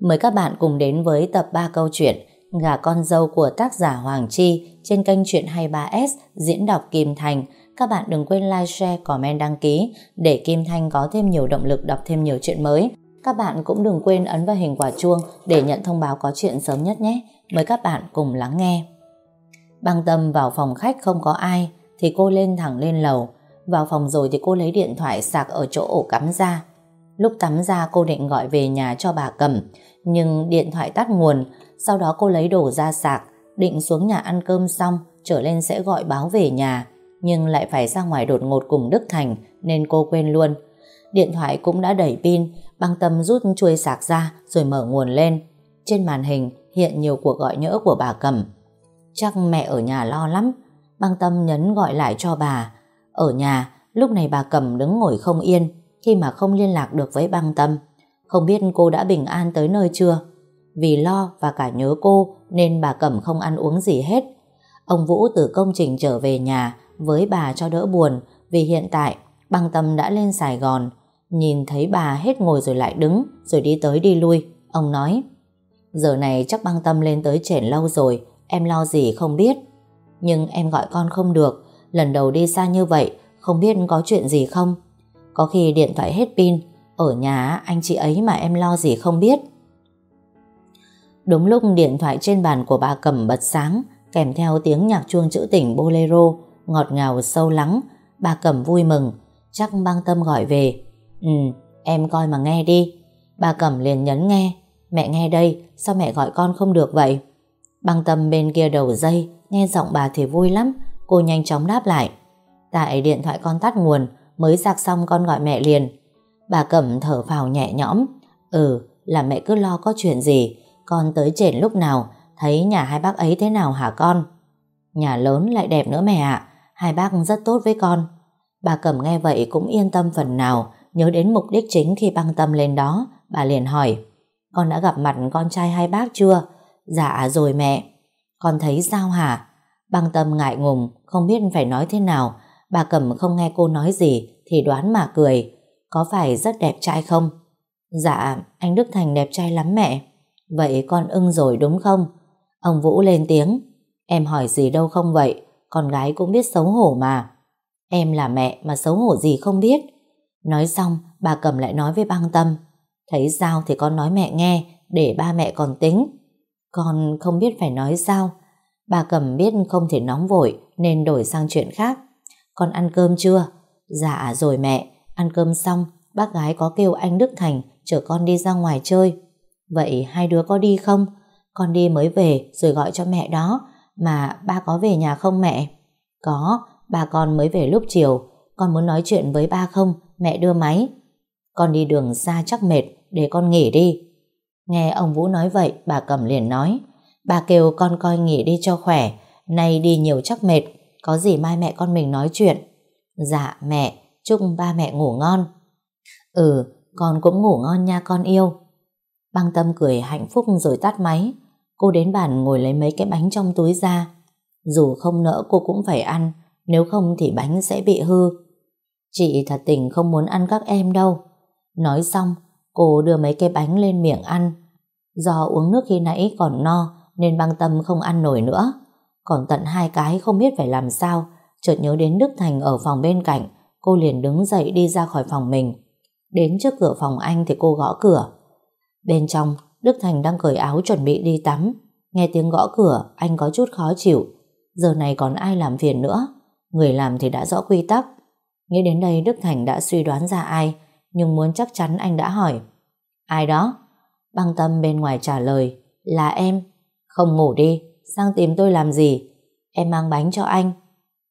Mời các bạn cùng đến với tập 3 câu chuyện Gà con dâu của tác giả Hoàng Chi trên kênh Chuyện 23S diễn đọc Kim Thành. Các bạn đừng quên like, share, comment, đăng ký để Kim Thanh có thêm nhiều động lực đọc thêm nhiều chuyện mới. Các bạn cũng đừng quên ấn vào hình quả chuông để nhận thông báo có chuyện sớm nhất nhé. Mời các bạn cùng lắng nghe. Băng tâm vào phòng khách không có ai thì cô lên thẳng lên lầu. Vào phòng rồi thì cô lấy điện thoại sạc ở chỗ ổ cắm ra. Lúc tắm ra cô định gọi về nhà cho bà cầm nhưng điện thoại tắt nguồn sau đó cô lấy đồ ra sạc định xuống nhà ăn cơm xong trở lên sẽ gọi báo về nhà nhưng lại phải ra ngoài đột ngột cùng Đức Thành nên cô quên luôn. Điện thoại cũng đã đẩy pin băng tâm rút chuôi sạc ra rồi mở nguồn lên. Trên màn hình hiện nhiều cuộc gọi nhỡ của bà cầm Chắc mẹ ở nhà lo lắm. Băng tâm nhấn gọi lại cho bà. Ở nhà, lúc này bà cầm đứng ngồi không yên khi mà không liên lạc được với băng tâm. Không biết cô đã bình an tới nơi chưa? Vì lo và cả nhớ cô, nên bà Cẩm không ăn uống gì hết. Ông Vũ từ công trình trở về nhà với bà cho đỡ buồn, vì hiện tại băng tâm đã lên Sài Gòn. Nhìn thấy bà hết ngồi rồi lại đứng, rồi đi tới đi lui. Ông nói, Giờ này chắc băng tâm lên tới trển lâu rồi, em lo gì không biết. Nhưng em gọi con không được, lần đầu đi xa như vậy, không biết có chuyện gì không. Có khi điện thoại hết pin, ở nhà anh chị ấy mà em lo gì không biết. Đúng lúc điện thoại trên bàn của bà cầm bật sáng, kèm theo tiếng nhạc chuông trữ tỉnh bolero, ngọt ngào, sâu lắng, bà cầm vui mừng, chắc băng tâm gọi về. Ừ em coi mà nghe đi. Bà cầm liền nhấn nghe, mẹ nghe đây, sao mẹ gọi con không được vậy? Băng tâm bên kia đầu dây, nghe giọng bà thì vui lắm, cô nhanh chóng đáp lại, tại điện thoại con tắt nguồn mới giặt xong con gọi mẹ liền. Bà cẩm thở phào nhẹ nhõm. Ừ là mẹ cứ lo có chuyện gì, con tới trển lúc nào, Thấy nhà hai bác ấy thế nào hả con? Nhà lớn lại đẹp nữa mẹ ạ, Hai bác rất tốt với con. Bà Cẩm nghe vậy cũng yên tâm phần nào, Nhớ đến mục đích chính khi băng tâm lên đó, Bà liền hỏi, Con đã gặp mặt con trai hai bác chưa? Dạ rồi mẹ. Con thấy sao hả? Băng tâm ngại ngùng, Không biết phải nói thế nào. Bà Cẩm không nghe cô nói gì thì đoán mà cười Có phải rất đẹp trai không Dạ anh Đức Thành đẹp trai lắm mẹ Vậy con ưng rồi đúng không? Ông Vũ lên tiếng. Em hỏi gì đâu không vậy? Con gái cũng biết xấu hổ mà. Em là mẹ mà xấu hổ gì không biết. Nói xong, bà cầm lại nói với băng tâm. Thấy sao thì con nói mẹ nghe, để ba mẹ còn tính. Con không biết phải nói sao. Bà cầm biết không thể nóng vội, nên đổi sang chuyện khác. Con ăn cơm chưa? Dạ rồi mẹ, ăn cơm xong, bác gái có kêu anh Đức Thành chở con đi ra ngoài chơi. Vậy hai đứa có đi không? Con đi mới về rồi gọi cho mẹ đó. Mà ba có về nhà không mẹ? Có, ba con mới về lúc chiều. Con muốn nói chuyện với ba không? Mẹ đưa máy. Con đi đường xa chắc mệt, để con nghỉ đi. Nghe ông Vũ nói vậy, bà Cẩm liền nói. Bà kêu con coi nghỉ đi cho khỏe. Nay đi nhiều chắc mệt. Có gì mai mẹ con mình nói chuyện. Dạ mẹ, chúc ba mẹ ngủ ngon. Ừ, con cũng ngủ ngon nha con yêu. Băng tâm cười hạnh phúc rồi tắt máy. Cô đến bàn ngồi lấy mấy cái bánh trong túi ra. Dù không nỡ cô cũng phải ăn, nếu không thì bánh sẽ bị hư. Chị thật tình không muốn ăn các em đâu. Nói xong, cô đưa mấy cái bánh lên miệng ăn. Do uống nước khi nãy còn no, nên băng tâm không ăn nổi nữa. Còn tận hai cái không biết phải làm sao, chợt nhớ đến Đức Thành ở phòng bên cạnh, cô liền đứng dậy đi ra khỏi phòng mình. Đến trước cửa phòng anh thì cô gõ cửa. Bên trong, Đức Thành đang cởi áo chuẩn bị đi tắm. Nghe tiếng gõ cửa, anh có chút khó chịu. Giờ này còn ai làm phiền nữa? Người làm thì đã rõ quy tắc. Nghĩ đến đây Đức Thành đã suy đoán ra ai, nhưng muốn chắc chắn anh đã hỏi. Ai đó? Băng tâm bên ngoài trả lời, là em. Không ngủ đi, sang tìm tôi làm gì? Em mang bánh cho anh.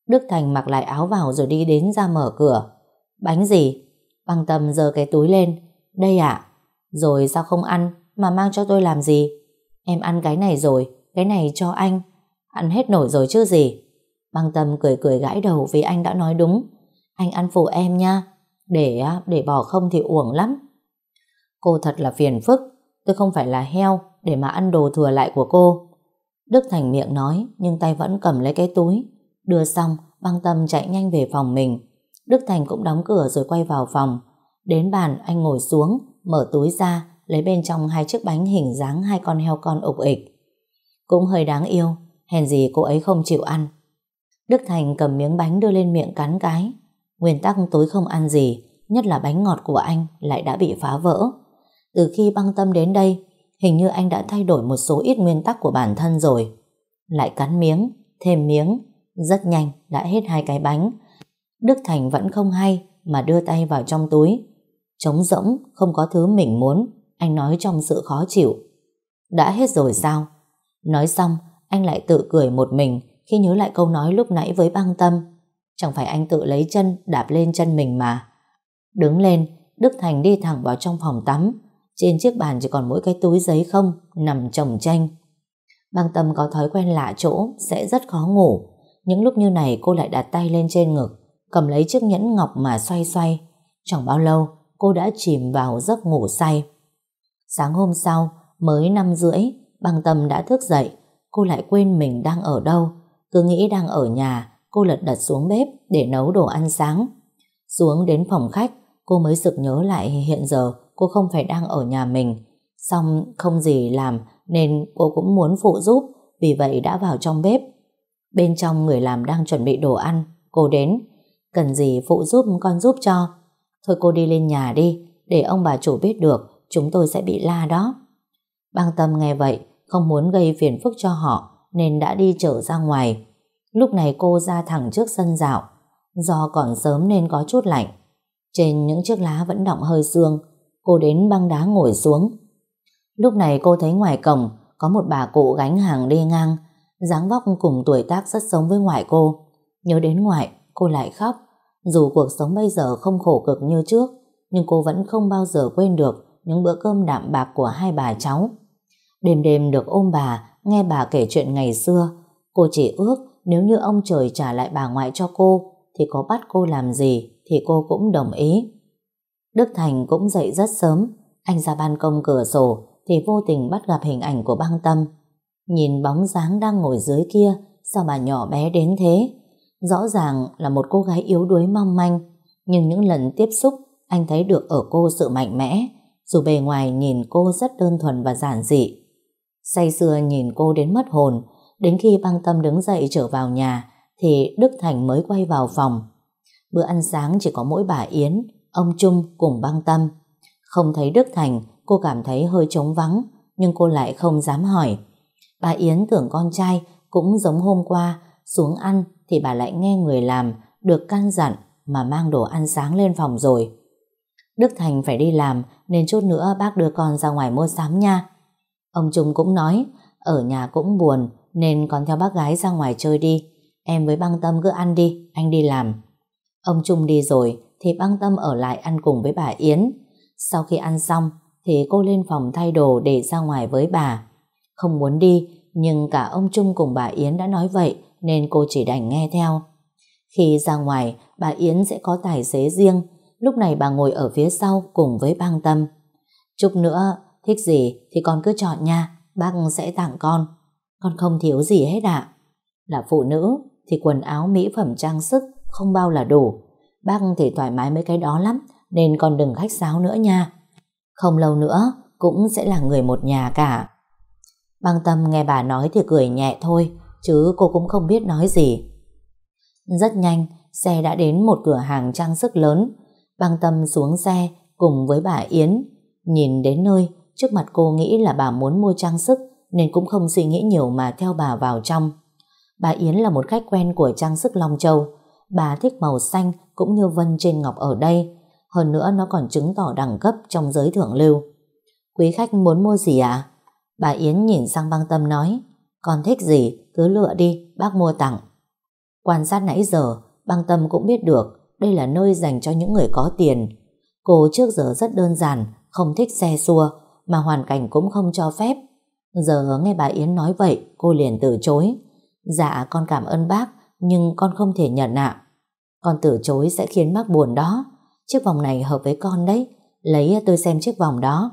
Đức Thành mặc lại áo vào rồi đi đến ra mở cửa. Bánh gì? Băng tâm giơ cái túi lên. Đây ạ. Rồi sao không ăn mà mang cho tôi làm gì? Em ăn cái này rồi, cái này cho anh. Ăn hết nổi rồi chứ gì? Băng tâm cười cười gãi đầu vì anh đã nói đúng. Anh ăn phụ em nha. Để để bỏ không thì uổng lắm. Cô thật là phiền phức. Tôi không phải là heo để mà ăn đồ thừa lại của cô. Đức Thành miệng nói nhưng tay vẫn cầm lấy cái túi. Đưa xong, băng tâm chạy nhanh về phòng mình. Đức Thành cũng đóng cửa rồi quay vào phòng. Đến bàn anh ngồi xuống mở túi ra lấy bên trong hai chiếc bánh hình dáng hai con heo con ục ịch. Cũng hơi đáng yêu, hèn gì cô ấy không chịu ăn. Đức Thành cầm miếng bánh đưa lên miệng cắn cái. Nguyên tắc tối không ăn gì, nhất là bánh ngọt của anh lại đã bị phá vỡ. Từ khi băng tâm đến đây, hình như anh đã thay đổi một số ít nguyên tắc của bản thân rồi. Lại cắn miếng, thêm miếng, rất nhanh đã hết hai cái bánh. Đức Thành vẫn không hay mà đưa tay vào trong túi. Trống rỗng, không có thứ mình muốn, anh nói trong sự khó chịu. Đã hết rồi sao? Nói xong, anh lại tự cười một mình khi nhớ lại câu nói lúc nãy với băng tâm. Chẳng phải anh tự lấy chân đạp lên chân mình mà. Đứng lên, Đức Thành đi thẳng vào trong phòng tắm. Trên chiếc bàn chỉ còn mỗi cái túi giấy không, nằm chồng tranh. Băng tâm có thói quen lạ chỗ, sẽ rất khó ngủ. Những lúc như này cô lại đặt tay lên trên ngực, cầm lấy chiếc nhẫn ngọc mà xoay xoay. Chẳng bao lâu, cô đã chìm vào giấc ngủ say. Sáng hôm sau, mới năm rưỡi, băng tâm đã thức dậy. Cô lại quên mình đang ở đâu. Cứ nghĩ đang ở nhà, cô lật đật xuống bếp để nấu đồ ăn sáng. Xuống đến phòng khách, cô mới sực nhớ lại hiện giờ cô không phải đang ở nhà mình. Xong không gì làm nên cô cũng muốn phụ giúp, vì vậy đã vào trong bếp. Bên trong người làm đang chuẩn bị đồ ăn, cô đến. Cần gì phụ giúp con giúp cho. Thôi cô đi lên nhà đi, để ông bà chủ biết được, chúng tôi sẽ bị la đó. Băng tâm nghe vậy, không muốn gây phiền phức cho họ, nên đã đi trở ra ngoài. Lúc này cô ra thẳng trước sân dạo, do còn sớm nên có chút lạnh. Trên những chiếc lá vẫn đọng hơi sương, cô đến băng đá ngồi xuống. Lúc này cô thấy ngoài cổng có một bà cụ gánh hàng đi ngang, dáng vóc cùng tuổi tác rất giống với ngoại cô. Nhớ đến ngoại, cô lại khóc. Dù cuộc sống bây giờ không khổ cực như trước, nhưng cô vẫn không bao giờ quên được những bữa cơm đạm bạc của hai bà cháu. Đêm đêm được ôm bà, nghe bà kể chuyện ngày xưa, cô chỉ ước nếu như ông trời trả lại bà ngoại cho cô, thì có bắt cô làm gì thì cô cũng đồng ý. Đức Thành cũng dậy rất sớm, anh ra ban công cửa sổ thì vô tình bắt gặp hình ảnh của băng tâm. Nhìn bóng dáng đang ngồi dưới kia, sao bà nhỏ bé đến thế? Rõ ràng là một cô gái yếu đuối mong manh, nhưng những lần tiếp xúc anh thấy được ở cô sự mạnh mẽ, dù bề ngoài nhìn cô rất đơn thuần và giản dị. Say sưa nhìn cô đến mất hồn, đến khi băng tâm đứng dậy trở vào nhà, thì Đức Thành mới quay vào phòng. Bữa ăn sáng chỉ có mỗi bà Yến, ông Trung cùng băng tâm. Không thấy Đức Thành, cô cảm thấy hơi trống vắng, nhưng cô lại không dám hỏi. Bà Yến tưởng con trai cũng giống hôm qua, xuống ăn thì bà lại nghe người làm được can dặn mà mang đồ ăn sáng lên phòng rồi. Đức Thành phải đi làm nên chút nữa bác đưa con ra ngoài mua sắm nha. Ông Trung cũng nói ở nhà cũng buồn nên con theo bác gái ra ngoài chơi đi. Em với băng tâm cứ ăn đi, anh đi làm. Ông Trung đi rồi thì băng tâm ở lại ăn cùng với bà Yến. Sau khi ăn xong thì cô lên phòng thay đồ để ra ngoài với bà. Không muốn đi, nhưng cả ông Trung cùng bà Yến đã nói vậy, nên cô chỉ đành nghe theo. Khi ra ngoài, bà Yến sẽ có tài xế riêng lúc này bà ngồi ở phía sau cùng với băng tâm. Chút nữa, thích gì thì con cứ chọn nha, bác sẽ tặng con. Con không thiếu gì hết ạ. Là phụ nữ thì quần áo mỹ phẩm trang sức không bao là đủ. Bác thì thoải mái mấy cái đó lắm, nên con đừng khách sáo nữa nha. Không lâu nữa, cũng sẽ là người một nhà cả. Băng tâm nghe bà nói thì cười nhẹ thôi, chứ cô cũng không biết nói gì. Rất nhanh, xe đã đến một cửa hàng trang sức lớn. Băng tâm xuống xe cùng với bà Yến. Nhìn đến nơi, trước mặt cô nghĩ là bà muốn mua trang sức nên cũng không suy nghĩ nhiều mà theo bà vào trong. Bà Yến là một khách quen của trang sức Long Châu. Bà thích màu xanh cũng như vân trên ngọc ở đây. Hơn nữa nó còn chứng tỏ đẳng cấp trong giới thượng lưu. Quý khách muốn mua gì ạ? À? Bà Yến nhìn sang băng tâm nói Con thích gì, cứ lựa đi, bác mua tặng. Quan sát nãy giờ, băng tâm cũng biết được đây là nơi dành cho những người có tiền. Cô trước giờ rất đơn giản, không thích xe xua, mà hoàn cảnh cũng không cho phép. Giờ nghe bà Yến nói vậy, cô liền từ chối. Dạ con cảm ơn bác, nhưng con không thể nhận ạ. Con từ chối sẽ khiến bác buồn đó. Chiếc vòng này hợp với con đấy. Lấy tôi xem chiếc vòng đó.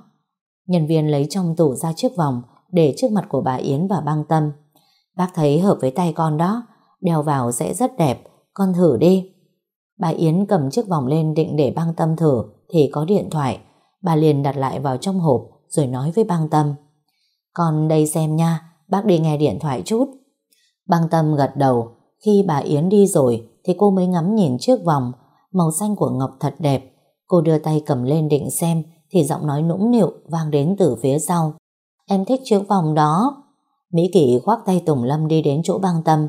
Nhân viên lấy trong tủ ra chiếc vòng để trước mặt của bà Yến và băng tâm. Bác thấy hợp với tay con đó. Đeo vào sẽ rất đẹp. Con thử đi. Bà Yến cầm chiếc vòng lên định để băng tâm thử thì có điện thoại. Bà liền đặt lại vào trong hộp rồi nói với băng tâm. Con đây xem nha, bác đi nghe điện thoại chút. Băng tâm gật đầu, khi bà Yến đi rồi thì cô mới ngắm nhìn chiếc vòng, màu xanh của Ngọc thật đẹp. Cô đưa tay cầm lên định xem thì giọng nói nũng nịu vang đến từ phía sau. Em thích chiếc vòng đó. Mỹ kỳ khoác tay Tùng Lâm đi đến chỗ băng tâm.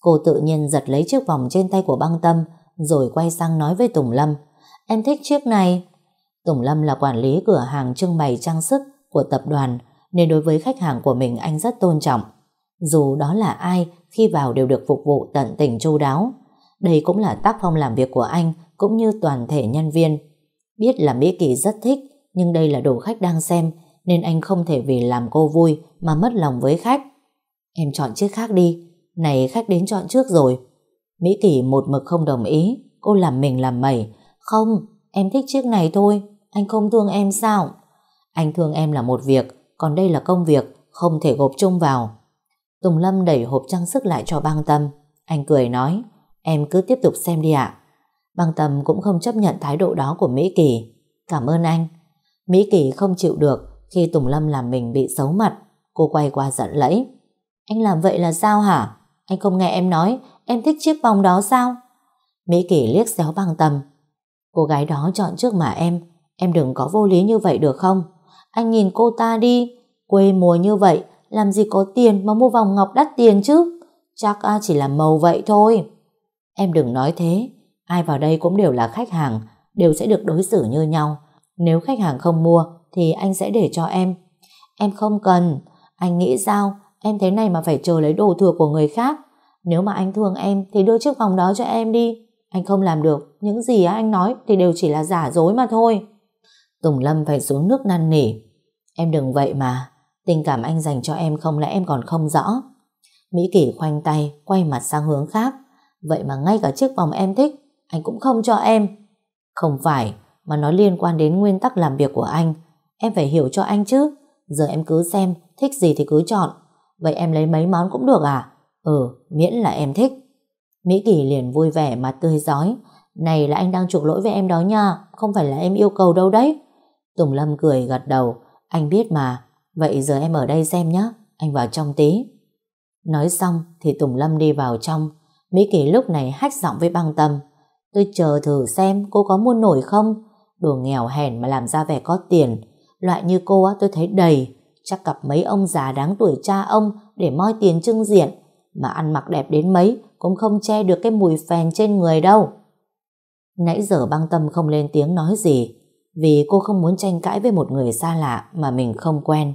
Cô tự nhiên giật lấy chiếc vòng trên tay của băng tâm rồi quay sang nói với Tùng Lâm. Em thích chiếc này. Tùng Lâm là quản lý cửa hàng trưng bày trang sức của tập đoàn nên đối với khách hàng của mình anh rất tôn trọng. Dù đó là ai, khi vào đều được phục vụ tận tình chu đáo. Đây cũng là tác phong làm việc của anh cũng như toàn thể nhân viên. Biết là Mỹ Kỳ rất thích nhưng đây là đồ khách đang xem nên anh không thể vì làm cô vui mà mất lòng với khách. Em chọn chiếc khác đi, này khách đến chọn trước rồi. Mỹ Kỳ một mực không đồng ý, cô làm mình làm mẩy. Không, em thích chiếc này thôi, anh không thương em sao? Anh thương em là một việc, còn đây là công việc, không thể gộp chung vào. Tùng Lâm đẩy hộp trang sức lại cho băng tâm. Anh cười nói, em cứ tiếp tục xem đi ạ. Băng tâm cũng không chấp nhận thái độ đó của Mỹ Kỳ. Cảm ơn anh. Mỹ Kỳ không chịu được khi Tùng Lâm làm mình bị xấu mặt. Cô quay qua giận lẫy. Anh làm vậy là sao hả? Anh không nghe em nói em thích chiếc vòng đó sao? Mỹ Kỳ liếc xéo băng tâm. Cô gái đó chọn trước mà em. Em đừng có vô lý như vậy được không? Anh nhìn cô ta đi. Quê mùa như vậy làm gì có tiền mà mua vòng ngọc đắt tiền chứ? Chắc à, chỉ là màu vậy thôi. Em đừng nói thế. Ai vào đây cũng đều là khách hàng, đều sẽ được đối xử như nhau. Nếu khách hàng không mua thì anh sẽ để cho em. Em không cần. Anh nghĩ sao? Em thế này mà phải chờ lấy đồ thừa của người khác. Nếu mà anh thương em thì đưa chiếc vòng đó cho em đi. Anh không làm được. Những gì anh nói thì đều chỉ là giả dối mà thôi. Tùng Lâm phải xuống nước năn nỉ. Em đừng vậy mà. Tình cảm anh dành cho em không lẽ em còn không rõ. Mỹ Kỷ khoanh tay, quay mặt sang hướng khác. Vậy mà ngay cả chiếc vòng em thích, anh cũng không cho em. Không phải, mà nó liên quan đến nguyên tắc làm việc của anh. Em phải hiểu cho anh chứ. Giờ em cứ xem, thích gì thì cứ chọn. Vậy em lấy mấy món cũng được à? Ừ, miễn là em thích. Mỹ Kỳ liền vui vẻ mà tươi giói. Này là anh đang chuộc lỗi với em đó nha, không phải là em yêu cầu đâu đấy. Tùng Lâm cười gật đầu. Anh biết mà, vậy giờ em ở đây xem nhé, anh vào trong tí. Nói xong thì Tùng Lâm đi vào trong. Mỹ Kỳ lúc này hách giọng với băng tâm. Tôi chờ thử xem cô có mua nổi không? Đồ nghèo hèn mà làm ra vẻ có tiền. Loại như cô á, tôi thấy đầy. Chắc cặp mấy ông già đáng tuổi cha ông để moi tiền trưng diện. Mà ăn mặc đẹp đến mấy, cũng không che được cái mùi phèn trên người đâu. Nãy giờ băng tâm không lên tiếng nói gì, vì cô không muốn tranh cãi với một người xa lạ mà mình không quen.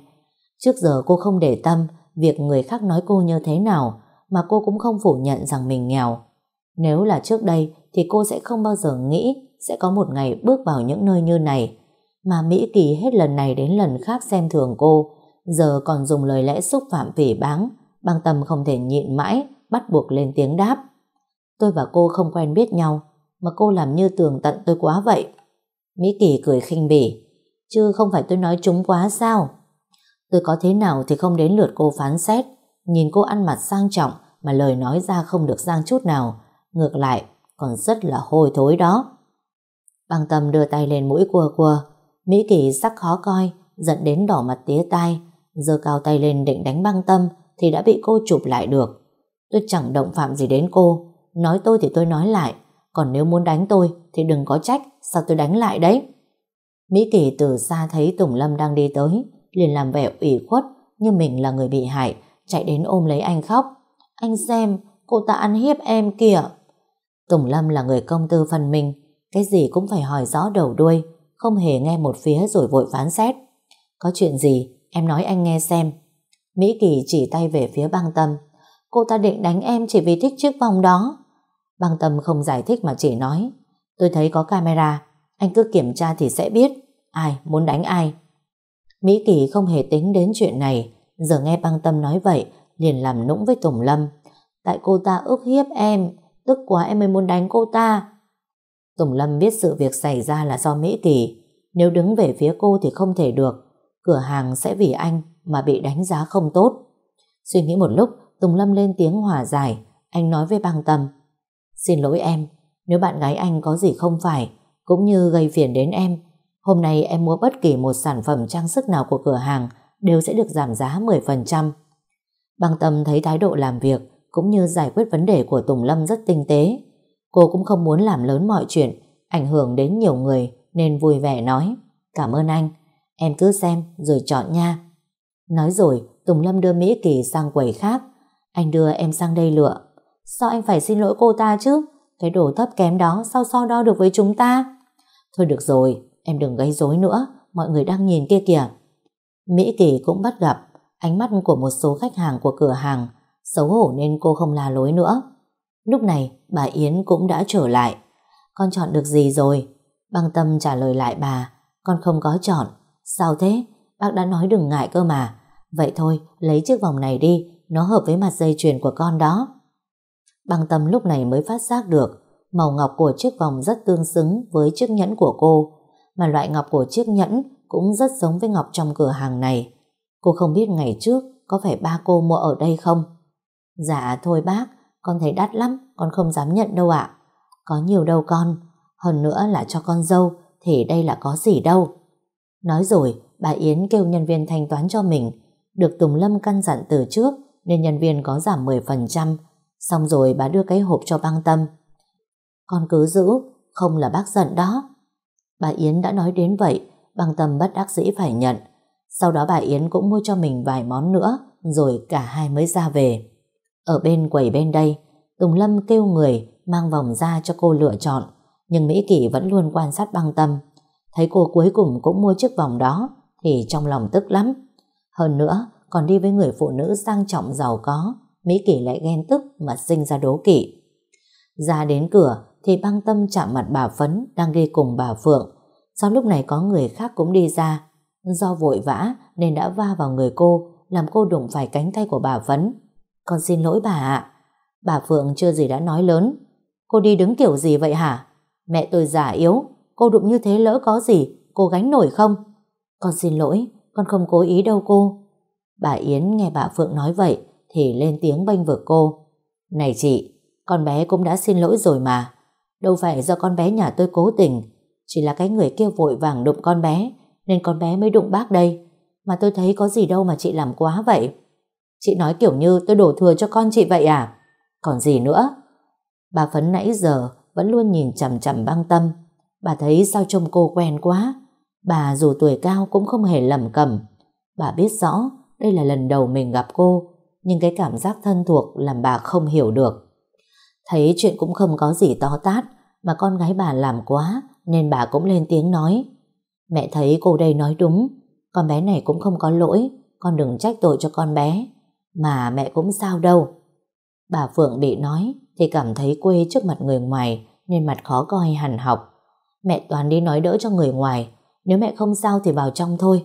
Trước giờ cô không để tâm việc người khác nói cô như thế nào, mà cô cũng không phủ nhận rằng mình nghèo. Nếu là trước đây thì cô sẽ không bao giờ nghĩ sẽ có một ngày bước vào những nơi như này. Mà Mỹ Kỳ hết lần này đến lần khác xem thường cô, giờ còn dùng lời lẽ xúc phạm phỉ báng, băng tâm không thể nhịn mãi, bắt buộc lên tiếng đáp. Tôi và cô không quen biết nhau, mà cô làm như tường tận tôi quá vậy. Mỹ Kỳ cười khinh bỉ, chứ không phải tôi nói chúng quá sao? Tôi có thế nào thì không đến lượt cô phán xét, nhìn cô ăn mặc sang trọng mà lời nói ra không được sang chút nào, ngược lại còn rất là hôi thối đó. Băng tâm đưa tay lên mũi cua cua, Mỹ Kỳ sắc khó coi, giận đến đỏ mặt tía tai, giơ cao tay lên định đánh băng tâm thì đã bị cô chụp lại được. Tôi chẳng động phạm gì đến cô, nói tôi thì tôi nói lại, còn nếu muốn đánh tôi thì đừng có trách, sao tôi đánh lại đấy. Mỹ Kỳ từ xa thấy Tùng Lâm đang đi tới, liền làm vẻ ủy khuất như mình là người bị hại, chạy đến ôm lấy anh khóc. Anh xem, cô ta ăn hiếp em kìa. Tùng Lâm là người công tư phần mình, cái gì cũng phải hỏi rõ đầu đuôi, không hề nghe một phía rồi vội phán xét. Có chuyện gì, em nói anh nghe xem. Mỹ Kỳ chỉ tay về phía băng tâm. Cô ta định đánh em chỉ vì thích chiếc vòng đó. Băng tâm không giải thích mà chỉ nói. Tôi thấy có camera, anh cứ kiểm tra thì sẽ biết ai muốn đánh ai. Mỹ Kỳ không hề tính đến chuyện này, giờ nghe băng tâm nói vậy, liền làm nũng với Tùng Lâm. Tại cô ta ức hiếp em, tức quá em mới muốn đánh cô ta. Tùng Lâm biết sự việc xảy ra là do Mỹ Kỳ, nếu đứng về phía cô thì không thể được, cửa hàng sẽ vì anh mà bị đánh giá không tốt. Suy nghĩ một lúc, Tùng Lâm lên tiếng hòa giải, anh nói với băng tâm. Xin lỗi em, nếu bạn gái anh có gì không phải, cũng như gây phiền đến em, Hôm nay em mua bất kỳ một sản phẩm trang sức nào của cửa hàng đều sẽ được giảm giá 10%. Băng tâm thấy thái độ làm việc cũng như giải quyết vấn đề của Tùng Lâm rất tinh tế. Cô cũng không muốn làm lớn mọi chuyện, ảnh hưởng đến nhiều người nên vui vẻ nói Cảm ơn anh, em cứ xem rồi chọn nha. Nói rồi, Tùng Lâm đưa Mỹ Kỳ sang quầy khác. Anh đưa em sang đây lựa. Sao anh phải xin lỗi cô ta chứ? Cái đồ thấp kém đó sao so đo được với chúng ta? Thôi được rồi, em đừng gây rối nữa, mọi người đang nhìn kia kìa. Mỹ Kỳ cũng bắt gặp ánh mắt của một số khách hàng của cửa hàng, xấu hổ nên cô không la lối nữa. Lúc này, bà Yến cũng đã trở lại. Con chọn được gì rồi? Băng tâm trả lời lại bà, con không có chọn. Sao thế? Bác đã nói đừng ngại cơ mà. Vậy thôi, lấy chiếc vòng này đi, nó hợp với mặt dây chuyền của con đó. Băng tâm lúc này mới phát giác được màu ngọc của chiếc vòng rất tương xứng với chiếc nhẫn của cô, mà loại ngọc của chiếc nhẫn cũng rất giống với ngọc trong cửa hàng này. Cô không biết ngày trước có phải ba cô mua ở đây không? Dạ thôi bác, con thấy đắt lắm, con không dám nhận đâu ạ. Có nhiều đâu con, hơn nữa là cho con dâu, thì đây là có gì đâu. Nói rồi, bà Yến kêu nhân viên thanh toán cho mình, được Tùng Lâm căn dặn từ trước nên nhân viên có giảm 10%, xong rồi bà đưa cái hộp cho băng tâm. Con cứ giữ, không là bác giận đó. Bà Yến đã nói đến vậy, băng tâm bất đắc dĩ phải nhận. Sau đó bà Yến cũng mua cho mình vài món nữa, rồi cả hai mới ra về. Ở bên quầy bên đây, Tùng Lâm kêu người mang vòng ra cho cô lựa chọn, nhưng Mỹ Kỷ vẫn luôn quan sát băng tâm. Thấy cô cuối cùng cũng mua chiếc vòng đó, thì trong lòng tức lắm. Hơn nữa, còn đi với người phụ nữ sang trọng giàu có, Mỹ Kỷ lại ghen tức mà sinh ra đố kỵ. Ra đến cửa thì băng tâm chạm mặt bà Phấn đang đi cùng bà Phượng. Sau lúc này có người khác cũng đi ra. Do vội vã nên đã va vào người cô, làm cô đụng phải cánh tay của bà Phấn. Con xin lỗi bà ạ. Bà Phượng chưa gì đã nói lớn. Cô đi đứng kiểu gì vậy hả? Mẹ tôi già yếu, cô đụng như thế lỡ có gì, cô gánh nổi không? Con xin lỗi, con không cố ý đâu cô. Bà Yến nghe bà Phượng nói vậy thì lên tiếng bênh vực cô. Này chị, con bé cũng đã xin lỗi rồi mà. Đâu phải do con bé nhà tôi cố tình, chỉ là cái người kia vội vàng đụng con bé nên con bé mới đụng bác đây. Mà tôi thấy có gì đâu mà chị làm quá vậy. Chị nói kiểu như tôi đổ thừa cho con chị vậy à? Còn gì nữa? Bà Phấn nãy giờ vẫn luôn nhìn chằm chằm băng tâm. Bà thấy sao trông cô quen quá. Bà dù tuổi cao cũng không hề lầm cầm. Bà biết rõ đây là lần đầu mình gặp cô, nhưng cái cảm giác thân thuộc làm bà không hiểu được. Thấy chuyện cũng không có gì to tát, mà con gái bà làm quá, nên bà cũng lên tiếng nói. Mẹ thấy cô đây nói đúng, con bé này cũng không có lỗi, con đừng trách tội cho con bé. Mà mẹ cũng sao đâu. Bà Phượng bị nói thì cảm thấy quê trước mặt người ngoài nên mặt khó coi hẳn học. Mẹ toàn đi nói đỡ cho người ngoài, nếu mẹ không sao thì vào trong thôi.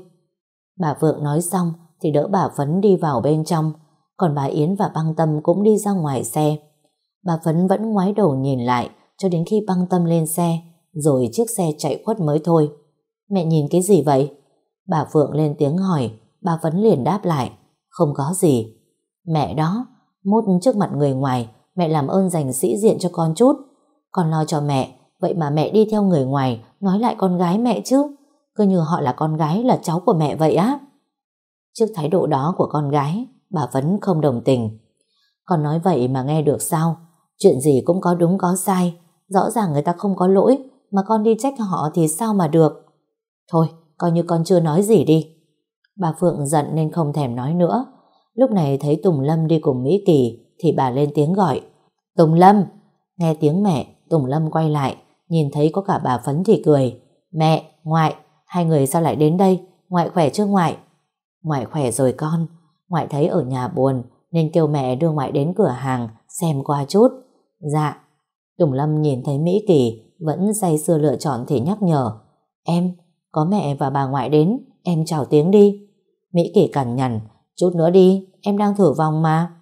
Bà Phượng nói xong thì đỡ bà Phấn đi vào bên trong, còn bà Yến và băng tâm cũng đi ra ngoài xe. Bà Phấn vẫn ngoái đầu nhìn lại cho đến khi băng tâm lên xe, rồi chiếc xe chạy khuất mới thôi. Mẹ nhìn cái gì vậy? Bà Phượng lên tiếng hỏi, bà Phấn liền đáp lại, không có gì. Mẹ đó, mốt trước mặt người ngoài, mẹ làm ơn dành sĩ diện cho con chút. Con lo cho mẹ, vậy mà mẹ đi theo người ngoài, nói lại con gái mẹ chứ. Cứ như họ là con gái, là cháu của mẹ vậy á. Trước thái độ đó của con gái, bà vẫn không đồng tình. Con nói vậy mà nghe được sao? Chuyện gì cũng có đúng có sai. Rõ ràng người ta không có lỗi, mà con đi trách họ thì sao mà được. Thôi, coi như con chưa nói gì đi. Bà Phượng giận nên không thèm nói nữa. Lúc này thấy Tùng Lâm đi cùng Mỹ Kỳ thì bà lên tiếng gọi. Tùng Lâm! Nghe tiếng mẹ, Tùng Lâm quay lại, nhìn thấy có cả bà Phấn thì cười. Mẹ, ngoại, hai người sao lại đến đây? Ngoại khỏe chưa ngoại? Ngoại khỏe rồi con. Ngoại thấy ở nhà buồn nên kêu mẹ đưa ngoại đến cửa hàng xem qua chút. Dạ. Tùng Lâm nhìn thấy Mỹ Kỳ vẫn say sưa lựa chọn thì nhắc nhở. Em, có mẹ và bà ngoại đến, em chào tiếng đi. Mỹ Kỳ cằn nhằn, chút nữa đi, em đang thử vòng mà.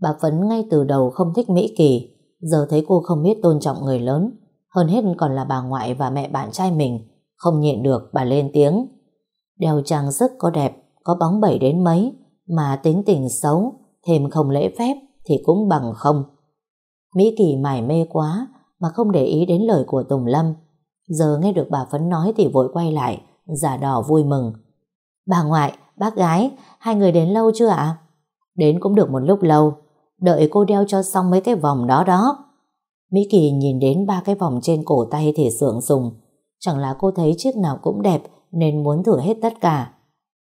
Bà Phấn ngay từ đầu không thích Mỹ Kỳ, giờ thấy cô không biết tôn trọng người lớn, hơn hết còn là bà ngoại và mẹ bạn trai mình, không nhịn được bà lên tiếng. Đeo trang sức có đẹp, có bóng bẩy đến mấy, mà tính tình xấu, thêm không lễ phép thì cũng bằng không. Mỹ Kỳ mải mê quá mà không để ý đến lời của Tùng Lâm. Giờ nghe được bà Phấn nói thì vội quay lại, giả đỏ vui mừng. Bà ngoại, bác gái, hai người đến lâu chưa ạ? Đến cũng được một lúc lâu, đợi cô đeo cho xong mấy cái vòng đó đó. Mỹ Kỳ nhìn đến ba cái vòng trên cổ tay thì sượng sùng. Chẳng là cô thấy chiếc nào cũng đẹp nên muốn thử hết tất cả.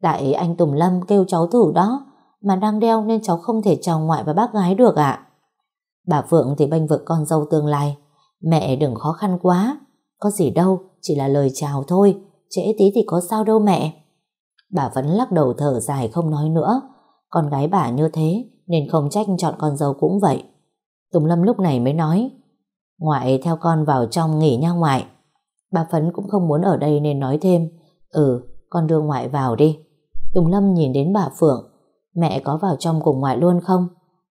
Tại anh Tùng Lâm kêu cháu thử đó, mà đang đeo nên cháu không thể chào ngoại và bác gái được ạ. Bà Phượng thì bênh vực con dâu tương lai. Mẹ đừng khó khăn quá, có gì đâu, chỉ là lời chào thôi, trễ tí thì có sao đâu mẹ. Bà vẫn lắc đầu thở dài không nói nữa, con gái bà như thế nên không trách chọn con dâu cũng vậy. Tùng Lâm lúc này mới nói, ngoại theo con vào trong nghỉ nha ngoại. Bà Phấn cũng không muốn ở đây nên nói thêm, ừ, con đưa ngoại vào đi. Tùng Lâm nhìn đến bà Phượng, mẹ có vào trong cùng ngoại luôn không?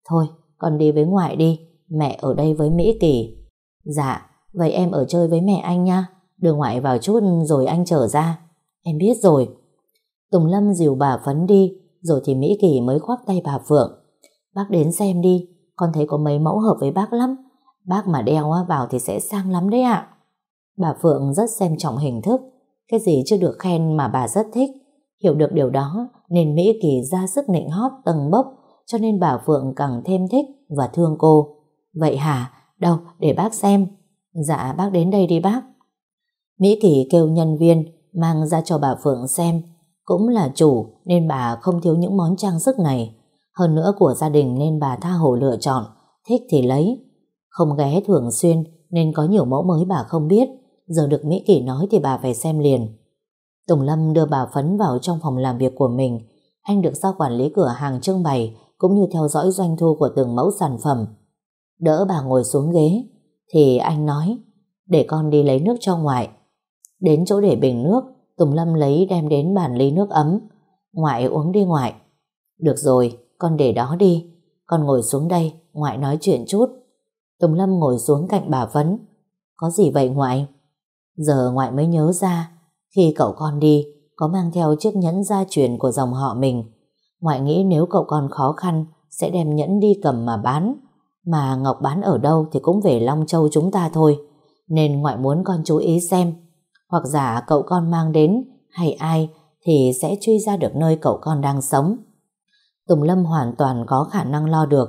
Thôi, con đi với ngoại đi, mẹ ở đây với Mỹ Kỳ. Dạ, vậy em ở chơi với mẹ anh nha, đưa ngoại vào chút rồi anh trở ra. Em biết rồi. Tùng Lâm dìu bà Phấn đi, rồi thì Mỹ Kỳ mới khoác tay bà Phượng. Bác đến xem đi, con thấy có mấy mẫu hợp với bác lắm. Bác mà đeo vào thì sẽ sang lắm đấy ạ. Bà Phượng rất xem trọng hình thức, cái gì chưa được khen mà bà rất thích. Hiểu được điều đó nên Mỹ Kỳ ra sức nịnh hót tầng bốc cho nên bà Phượng càng thêm thích và thương cô. Vậy hả? Đâu, để bác xem. Dạ, bác đến đây đi bác. Mỹ Kỳ kêu nhân viên mang ra cho bà Phượng xem. Cũng là chủ nên bà không thiếu những món trang sức này. Hơn nữa của gia đình nên bà tha hồ lựa chọn, thích thì lấy. Không ghé thường xuyên nên có nhiều mẫu mới bà không biết. Giờ được Mỹ Kỳ nói thì bà phải xem liền. Tùng Lâm đưa bà Phấn vào trong phòng làm việc của mình. Anh được giao quản lý cửa hàng trưng bày cũng như theo dõi doanh thu của từng mẫu sản phẩm. Đỡ bà ngồi xuống ghế thì anh nói để con đi lấy nước cho ngoại. Đến chỗ để bình nước Tùng Lâm lấy đem đến bàn ly nước ấm. Ngoại uống đi ngoại. Được rồi, con để đó đi. Con ngồi xuống đây, ngoại nói chuyện chút. Tùng Lâm ngồi xuống cạnh bà vấn. Có gì vậy ngoại? Giờ ngoại mới nhớ ra, khi cậu con đi, có mang theo chiếc nhẫn gia truyền của dòng họ mình. Ngoại nghĩ nếu cậu con khó khăn, sẽ đem nhẫn đi cầm mà bán. Mà Ngọc bán ở đâu thì cũng về Long Châu chúng ta thôi. Nên ngoại muốn con chú ý xem. Hoặc giả cậu con mang đến, hay ai, thì sẽ truy ra được nơi cậu con đang sống. Tùng Lâm hoàn toàn có khả năng lo được.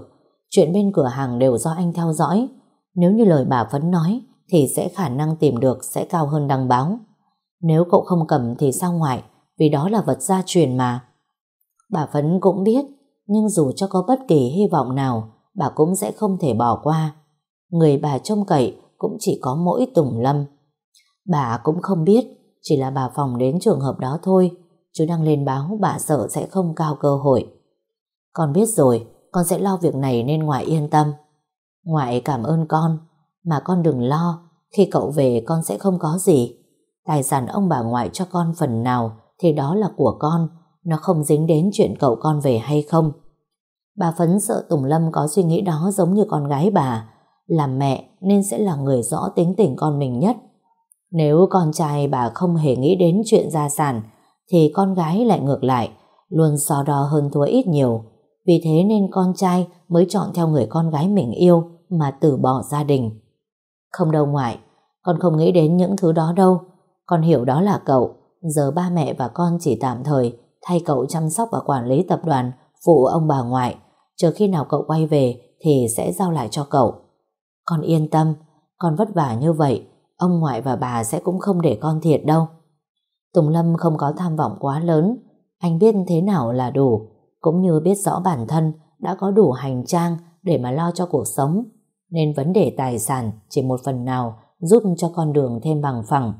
Chuyện bên cửa hàng đều do anh theo dõi. Nếu như lời bà Phấn nói, thì sẽ khả năng tìm được sẽ cao hơn đăng báo. Nếu cậu không cầm thì sao ngoại, vì đó là vật gia truyền mà. Bà Phấn cũng biết, nhưng dù cho có bất kỳ hy vọng nào, bà cũng sẽ không thể bỏ qua. Người bà trông cậy cũng chỉ có mỗi Tùng Lâm. Bà cũng không biết, chỉ là bà phòng đến trường hợp đó thôi, chứ đang lên báo bà sợ sẽ không cao cơ hội. Con biết rồi, con sẽ lo việc này nên ngoại yên tâm. Ngoại cảm ơn con, mà con đừng lo, khi cậu về con sẽ không có gì. Tài sản ông bà ngoại cho con phần nào thì đó là của con, nó không dính đến chuyện cậu con về hay không. Bà Phấn sợ Tùng Lâm có suy nghĩ đó giống như con gái bà, làm mẹ nên sẽ là người rõ tính tình con mình nhất. Nếu con trai bà không hề nghĩ đến chuyện gia sản, thì con gái lại ngược lại, luôn so đo hơn thua ít nhiều. Vì thế nên con trai mới chọn theo người con gái mình yêu mà từ bỏ gia đình. Không đâu ngoại, con không nghĩ đến những thứ đó đâu. Con hiểu đó là cậu. Giờ ba mẹ và con chỉ tạm thời thay cậu chăm sóc và quản lý tập đoàn phụ ông bà ngoại. Chờ khi nào cậu quay về thì sẽ giao lại cho cậu. Con yên tâm, con vất vả như vậy, ông ngoại và bà sẽ cũng không để con thiệt đâu. Tùng Lâm không có tham vọng quá lớn, anh biết thế nào là đủ, cũng như biết rõ bản thân đã có đủ hành trang để mà lo cho cuộc sống, nên vấn đề tài sản chỉ một phần nào giúp cho con đường thêm bằng phẳng.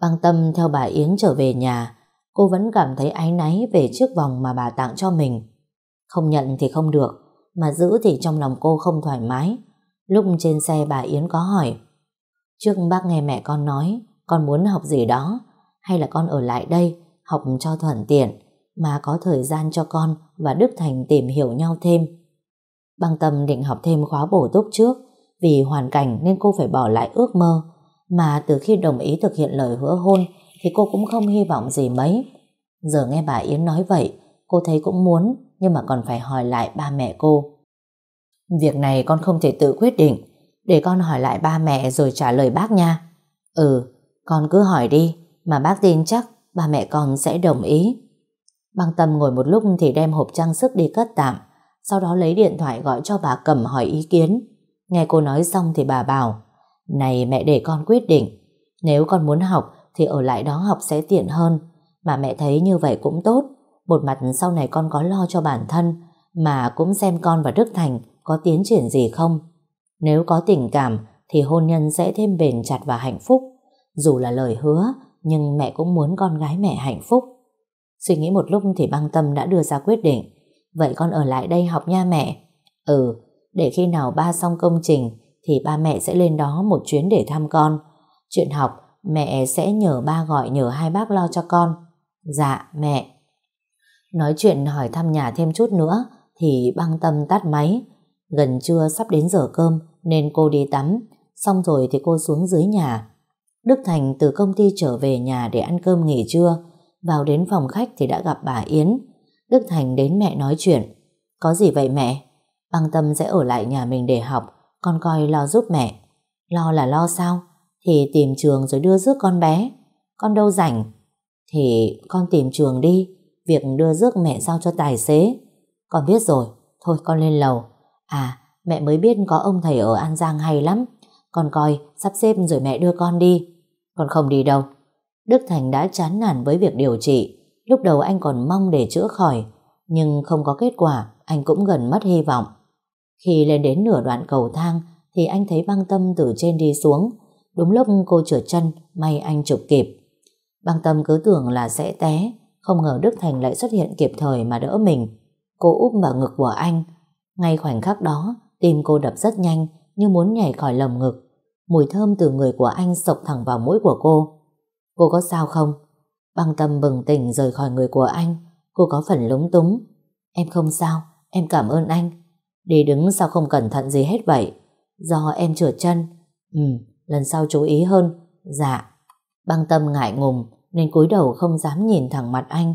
Băng tâm theo bà Yến trở về nhà, cô vẫn cảm thấy áy náy về chiếc vòng mà bà tặng cho mình. Không nhận thì không được, mà giữ thì trong lòng cô không thoải mái. Lúc trên xe bà Yến có hỏi, trước bác nghe mẹ con nói, con muốn học gì đó, hay là con ở lại đây, học cho thuận tiện, mà có thời gian cho con và Đức Thành tìm hiểu nhau thêm. Băng tâm định học thêm khóa bổ túc trước, vì hoàn cảnh nên cô phải bỏ lại ước mơ, mà từ khi đồng ý thực hiện lời hứa hôn thì cô cũng không hy vọng gì mấy. Giờ nghe bà Yến nói vậy, cô thấy cũng muốn, nhưng mà còn phải hỏi lại ba mẹ cô. Việc này con không thể tự quyết định, để con hỏi lại ba mẹ rồi trả lời bác nha. Ừ, con cứ hỏi đi, mà bác tin chắc ba mẹ con sẽ đồng ý. Băng tâm ngồi một lúc thì đem hộp trang sức đi cất tạm, sau đó lấy điện thoại gọi cho bà Cẩm hỏi ý kiến. Nghe cô nói xong thì bà bảo, này mẹ để con quyết định, nếu con muốn học thì ở lại đó học sẽ tiện hơn, mà mẹ thấy như vậy cũng tốt, một mặt sau này con có lo cho bản thân, mà cũng xem con và Đức Thành có tiến triển gì không. Nếu có tình cảm thì hôn nhân sẽ thêm bền chặt và hạnh phúc. Dù là lời hứa, nhưng mẹ cũng muốn con gái mẹ hạnh phúc. Suy nghĩ một lúc thì băng tâm đã đưa ra quyết định. Vậy con ở lại đây học nha mẹ. Ừ, để khi nào ba xong công trình thì ba mẹ sẽ lên đó một chuyến để thăm con. Chuyện học, mẹ sẽ nhờ ba gọi nhờ hai bác lo cho con. Dạ, mẹ. Nói chuyện hỏi thăm nhà thêm chút nữa thì băng tâm tắt máy. Gần trưa sắp đến giờ cơm nên cô đi tắm. Xong rồi thì cô xuống dưới nhà. Đức Thành từ công ty trở về nhà để ăn cơm nghỉ trưa. Vào đến phòng khách thì đã gặp bà Yến. Đức Thành đến mẹ nói chuyện. Có gì vậy mẹ? Băng tâm sẽ ở lại nhà mình để học. Con coi lo giúp mẹ. Lo là lo sao? Thì tìm trường rồi đưa rước con bé. Con đâu rảnh? Thì con tìm trường đi. Việc đưa rước mẹ giao cho tài xế. Con biết rồi. Thôi con lên lầu. À, mẹ mới biết có ông thầy ở An Giang hay lắm. Con coi, sắp xếp rồi mẹ đưa con đi. Con không đi đâu. Đức Thành đã chán nản với việc điều trị. Lúc đầu anh còn mong để chữa khỏi, nhưng không có kết quả, anh cũng gần mất hy vọng. Khi lên đến nửa đoạn cầu thang, thì anh thấy băng tâm từ trên đi xuống. Đúng lúc cô trượt chân, may anh chụp kịp. Băng tâm cứ tưởng là sẽ té, không ngờ Đức Thành lại xuất hiện kịp thời mà đỡ mình. Cô úp vào ngực của anh. Ngay khoảnh khắc đó, tim cô đập rất nhanh, như muốn nhảy khỏi lồng ngực. Mùi thơm từ người của anh sộc thẳng vào mũi của cô. Cô có sao không? Băng tâm bừng tỉnh rời khỏi người của anh. Cô có phần lúng túng. Em không sao, em cảm ơn anh. Đi đứng sao không cẩn thận gì hết vậy? Do em trượt chân. Ừ, lần sau chú ý hơn. Dạ. Băng tâm ngại ngùng nên cúi đầu không dám nhìn thẳng mặt anh.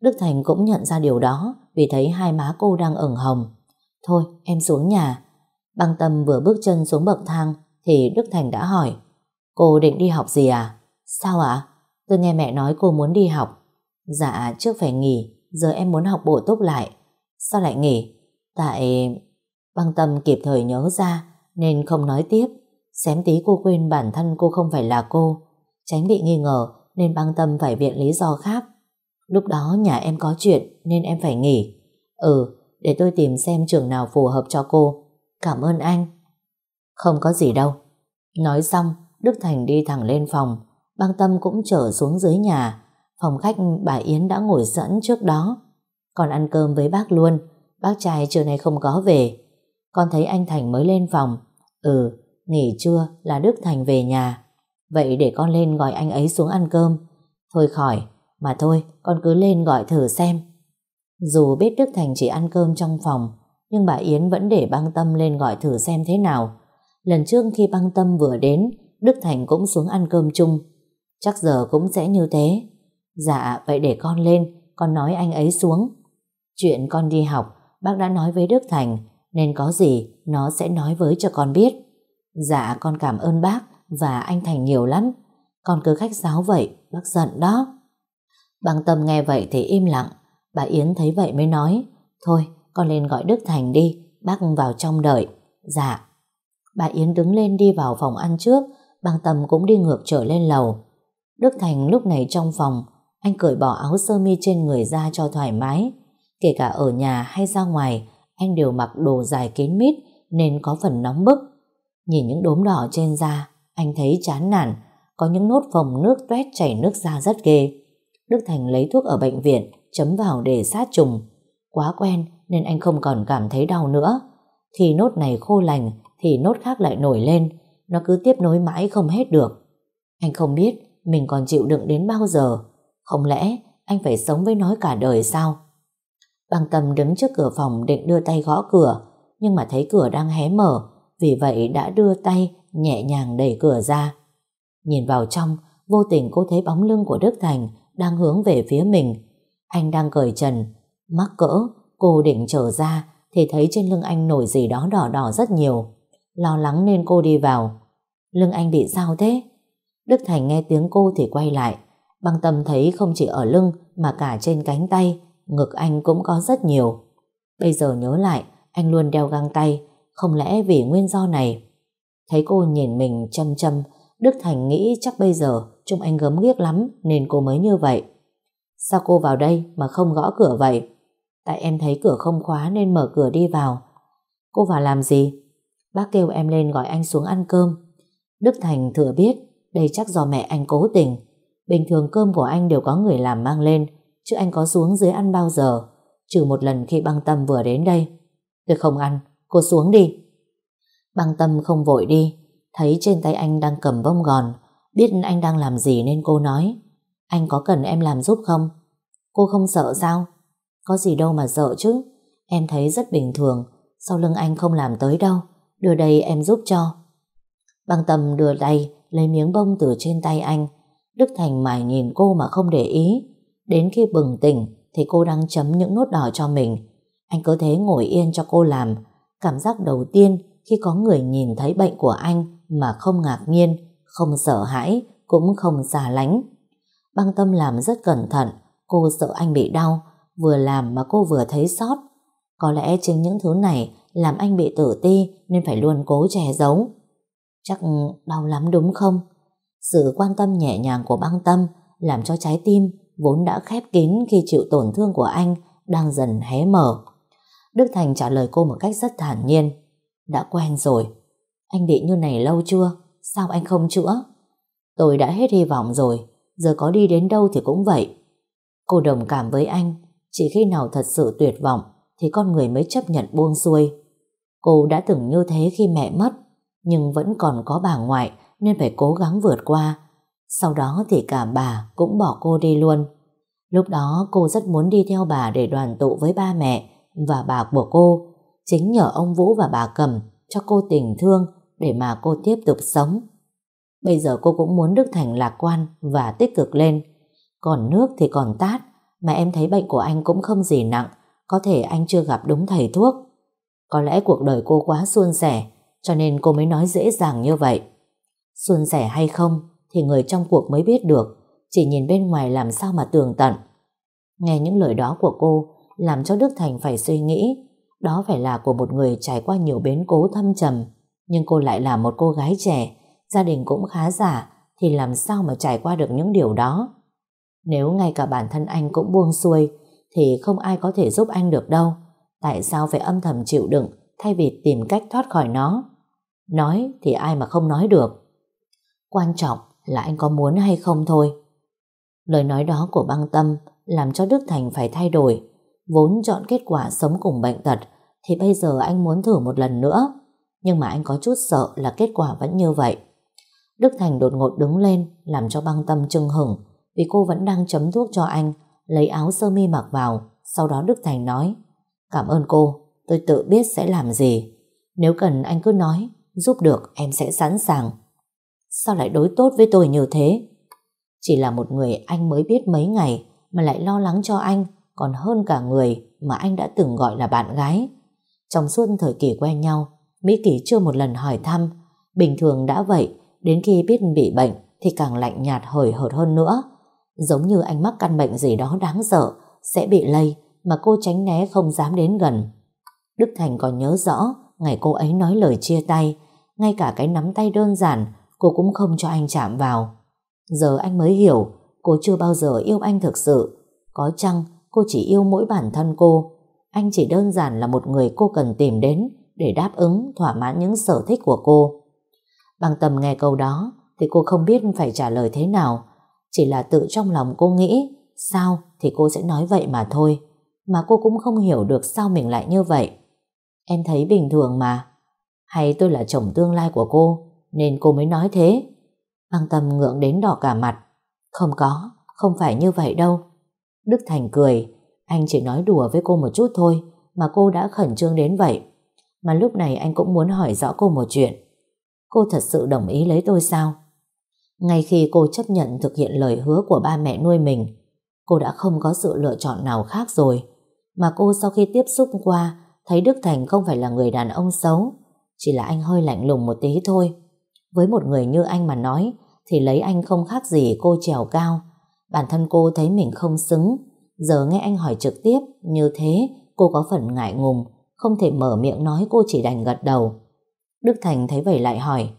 Đức Thành cũng nhận ra điều đó vì thấy hai má cô đang ửng hồng. Thôi, em xuống nhà. Băng tâm vừa bước chân xuống bậc thang thì Đức Thành đã hỏi Cô định đi học gì à? Sao ạ? Tôi nghe mẹ nói cô muốn đi học. Dạ, trước phải nghỉ, giờ em muốn học bổ túc lại. Sao lại nghỉ? Tại... Băng tâm kịp thời nhớ ra nên không nói tiếp. Xém tí cô quên bản thân cô không phải là cô. Tránh bị nghi ngờ nên băng tâm phải viện lý do khác. Lúc đó nhà em có chuyện nên em phải nghỉ. Ừ, để tôi tìm xem trường nào phù hợp cho cô. Cảm ơn anh. Không có gì đâu. Nói xong, Đức Thành đi thẳng lên phòng. Băng Tâm cũng trở xuống dưới nhà. Phòng khách bà Yến đã ngồi sẵn trước đó. Còn ăn cơm với bác luôn. Bác trai trưa nay không có về. Con thấy anh Thành mới lên phòng. Ừ, nghỉ trưa là Đức Thành về nhà. Vậy để con lên gọi anh ấy xuống ăn cơm. Thôi khỏi, mà thôi, con cứ lên gọi thử xem. Dù biết Đức Thành chỉ ăn cơm trong phòng, nhưng bà Yến vẫn để băng tâm lên gọi thử xem thế nào. Lần trước khi băng tâm vừa đến, Đức Thành cũng xuống ăn cơm chung. Chắc giờ cũng sẽ như thế. Dạ, vậy để con lên, con nói anh ấy xuống. Chuyện con đi học, bác đã nói với Đức Thành, nên có gì nó sẽ nói với cho con biết. Dạ, con cảm ơn bác và anh Thành nhiều lắm. Con cứ khách sáo vậy, bác giận đó. Băng tâm nghe vậy thì im lặng. Bà Yến thấy vậy mới nói, thôi, con lên gọi Đức Thành đi, bác vào trong đợi. Dạ. Bà Yến đứng lên đi vào phòng ăn trước, băng tầm cũng đi ngược trở lên lầu. Đức Thành lúc này trong phòng, anh cởi bỏ áo sơ mi trên người ra cho thoải mái. Kể cả ở nhà hay ra ngoài, anh đều mặc đồ dài kín mít nên có phần nóng bức. Nhìn những đốm đỏ trên da, anh thấy chán nản, có những nốt phồng nước tuét chảy nước da rất ghê. Đức Thành lấy thuốc ở bệnh viện, chấm vào để sát trùng. Quá quen nên anh không còn cảm thấy đau nữa. Thì nốt này khô lành thì nốt khác lại nổi lên, nó cứ tiếp nối mãi không hết được. Anh không biết mình còn chịu đựng đến bao giờ. Không lẽ anh phải sống với nó cả đời sao? Băng tâm đứng trước cửa phòng định đưa tay gõ cửa, nhưng mà thấy cửa đang hé mở, vì vậy đã đưa tay nhẹ nhàng đẩy cửa ra. Nhìn vào trong, vô tình cô thấy bóng lưng của Đức Thành đang hướng về phía mình. Anh đang cởi trần, mắc cỡ, cô định trở ra thì thấy trên lưng anh nổi gì đó đỏ đỏ rất nhiều. Lo lắng nên cô đi vào. Lưng anh bị sao thế? Đức Thành nghe tiếng cô thì quay lại. Băng tâm thấy không chỉ ở lưng mà cả trên cánh tay, ngực anh cũng có rất nhiều. Bây giờ nhớ lại, anh luôn đeo găng tay, không lẽ vì nguyên do này? Thấy cô nhìn mình châm châm, Đức Thành nghĩ chắc bây giờ trông anh gớm ghiếc lắm nên cô mới như vậy. Sao cô vào đây mà không gõ cửa vậy? Tại em thấy cửa không khóa nên mở cửa đi vào. Cô vào làm gì? Bác kêu em lên gọi anh xuống ăn cơm. Đức Thành thừa biết đây chắc do mẹ anh cố tình. Bình thường cơm của anh đều có người làm mang lên chứ anh có xuống dưới ăn bao giờ trừ một lần khi băng tâm vừa đến đây. Tôi không ăn, cô xuống đi. Băng tâm không vội đi thấy trên tay anh đang cầm bông gòn biết anh đang làm gì nên cô nói anh có cần em làm giúp không? Cô không sợ sao? Có gì đâu mà sợ chứ. Em thấy rất bình thường. Sau lưng anh không làm tới đâu. Đưa đây em giúp cho. Băng tâm đưa tay, lấy miếng bông từ trên tay anh. Đức Thành mải nhìn cô mà không để ý. Đến khi bừng tỉnh Thì cô đang chấm những nốt đỏ cho mình. Anh cứ thế ngồi yên cho cô làm. Cảm giác đầu tiên Khi có người nhìn thấy bệnh của anh Mà không ngạc nhiên, Không sợ hãi, Cũng không xa lánh. Băng tâm làm rất cẩn thận. Cô sợ anh bị đau Vừa làm mà cô vừa thấy sót. Có lẽ chính những thứ này Làm anh bị tử ti Nên phải luôn cố che giấu. Chắc đau lắm đúng không? Sự quan tâm nhẹ nhàng của băng tâm Làm cho trái tim Vốn đã khép kín khi chịu tổn thương của anh Đang dần hé mở. Đức Thành trả lời cô một cách rất thản nhiên. Đã quen rồi. Anh bị như này lâu chưa? Sao anh không chữa? Tôi đã hết hy vọng rồi. Giờ có đi đến đâu thì cũng vậy. Cô đồng cảm với anh chỉ khi nào thật sự tuyệt vọng thì con người mới chấp nhận buông xuôi. Cô đã từng như thế khi mẹ mất, nhưng vẫn còn có bà ngoại nên phải cố gắng vượt qua. Sau đó thì cả bà cũng bỏ cô đi luôn. Lúc đó cô rất muốn đi theo bà để đoàn tụ với ba mẹ và bà của cô. Chính nhờ ông Vũ và bà Cầm cho cô tình thương để mà cô tiếp tục sống. Bây giờ cô cũng muốn Đức Thành lạc quan và tích cực lên. Còn nước thì còn tát, mà em thấy bệnh của anh cũng không gì nặng, có thể anh chưa gặp đúng thầy thuốc. Có lẽ cuộc đời cô quá suôn sẻ, cho nên cô mới nói dễ dàng như vậy. Suôn sẻ hay không thì người trong cuộc mới biết được, chỉ nhìn bên ngoài làm sao mà tường tận. Nghe những lời đó của cô làm cho Đức Thành phải suy nghĩ, đó phải là của một người trải qua nhiều biến cố thâm trầm, nhưng cô lại là một cô gái trẻ, gia đình cũng khá giả, thì làm sao mà trải qua được những điều đó. Nếu ngay cả bản thân anh cũng buông xuôi, thì không ai có thể giúp anh được đâu. Tại sao phải âm thầm chịu đựng thay vì tìm cách thoát khỏi nó? Nói thì ai mà không nói được. Quan trọng là anh có muốn hay không thôi. Lời nói đó của băng tâm làm cho Đức Thành phải thay đổi. Vốn chọn kết quả sống cùng bệnh tật, thì bây giờ anh muốn thử một lần nữa. Nhưng mà anh có chút sợ là kết quả vẫn như vậy. Đức Thành đột ngột đứng lên, làm cho băng tâm chưng hửng vì cô vẫn đang chấm thuốc cho anh, lấy áo sơ mi mặc vào, sau đó Đức Thành nói, cảm ơn cô, tôi tự biết sẽ làm gì. Nếu cần anh cứ nói, giúp được em sẽ sẵn sàng. Sao lại đối tốt với tôi như thế? Chỉ là một người anh mới biết mấy ngày mà lại lo lắng cho anh, còn hơn cả người mà anh đã từng gọi là bạn gái. Trong suốt thời kỳ quen nhau, Mỹ Kỳ chưa một lần hỏi thăm, bình thường đã vậy, đến khi biết bị bệnh thì càng lạnh nhạt hời hợt hơn nữa. Giống như anh mắc căn bệnh gì đó đáng sợ, Sẽ bị lây Mà cô tránh né không dám đến gần. Đức Thành còn nhớ rõ, Ngày cô ấy nói lời chia tay, Ngay cả cái nắm tay đơn giản, Cô cũng không cho anh chạm vào. Giờ anh mới hiểu, Cô chưa bao giờ yêu anh thực sự. Có chăng cô chỉ yêu mỗi bản thân cô? Anh chỉ đơn giản là một người cô cần tìm đến Để đáp ứng thỏa mãn những sở thích của cô. Bằng tầm nghe câu đó, Thì cô không biết phải trả lời thế nào chỉ là tự trong lòng cô nghĩ Sao thì cô sẽ nói vậy mà thôi. Mà cô cũng không hiểu được sao mình lại như vậy. Em thấy bình thường mà. Hay tôi là chồng tương lai của cô Nên cô mới nói thế. Băng tâm ngượng đến đỏ cả mặt. Không có, không phải như vậy đâu. Đức Thành cười. Anh chỉ nói đùa với cô một chút thôi Mà cô đã khẩn trương đến vậy. Mà lúc này anh cũng muốn hỏi rõ cô một chuyện. Cô thật sự đồng ý lấy tôi sao? Ngay khi cô chấp nhận thực hiện lời hứa của ba mẹ nuôi mình, cô đã không có sự lựa chọn nào khác rồi. Mà cô sau khi tiếp xúc qua, thấy Đức Thành không phải là người đàn ông xấu, chỉ là anh hơi lạnh lùng một tí thôi. Với một người như anh mà nói, thì lấy anh không khác gì cô trèo cao. Bản thân cô thấy mình không xứng. Giờ nghe anh hỏi trực tiếp như thế cô có phần ngại ngùng, không thể mở miệng nói cô chỉ đành gật đầu. Đức Thành thấy vậy lại hỏi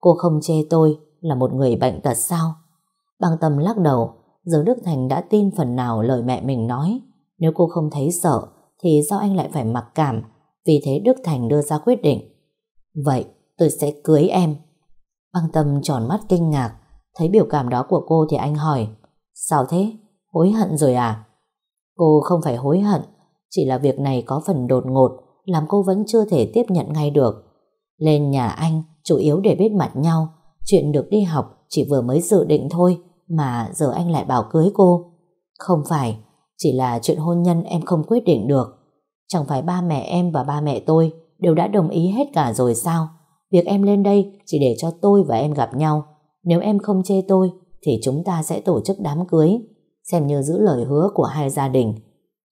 Cô không chê tôi là một người bệnh tật sao? Băng tâm lắc đầu, Giờ Đức Thành đã tin phần nào lời mẹ mình nói Nếu cô không thấy sợ, Thì sao anh lại phải mặc cảm Vì thế Đức Thành đưa ra quyết định Vậy, tôi sẽ cưới em Băng tâm tròn mắt kinh ngạc, Thấy biểu cảm đó của cô thì anh hỏi, Sao thế? Hối hận rồi à? Cô không phải hối hận, Chỉ là việc này có phần đột ngột, Làm cô vẫn chưa thể tiếp nhận ngay được Lên nhà anh, Chủ yếu để biết mặt nhau Chuyện được đi học chỉ vừa mới dự định thôi Mà giờ anh lại bảo cưới cô. Không phải, Chỉ là chuyện hôn nhân em không quyết định được. Chẳng phải ba mẹ em và ba mẹ tôi Đều đã đồng ý hết cả rồi sao? Việc em lên đây chỉ để cho tôi và em gặp nhau. Nếu em không chê tôi Thì chúng ta sẽ tổ chức đám cưới, Xem như giữ lời hứa của hai gia đình.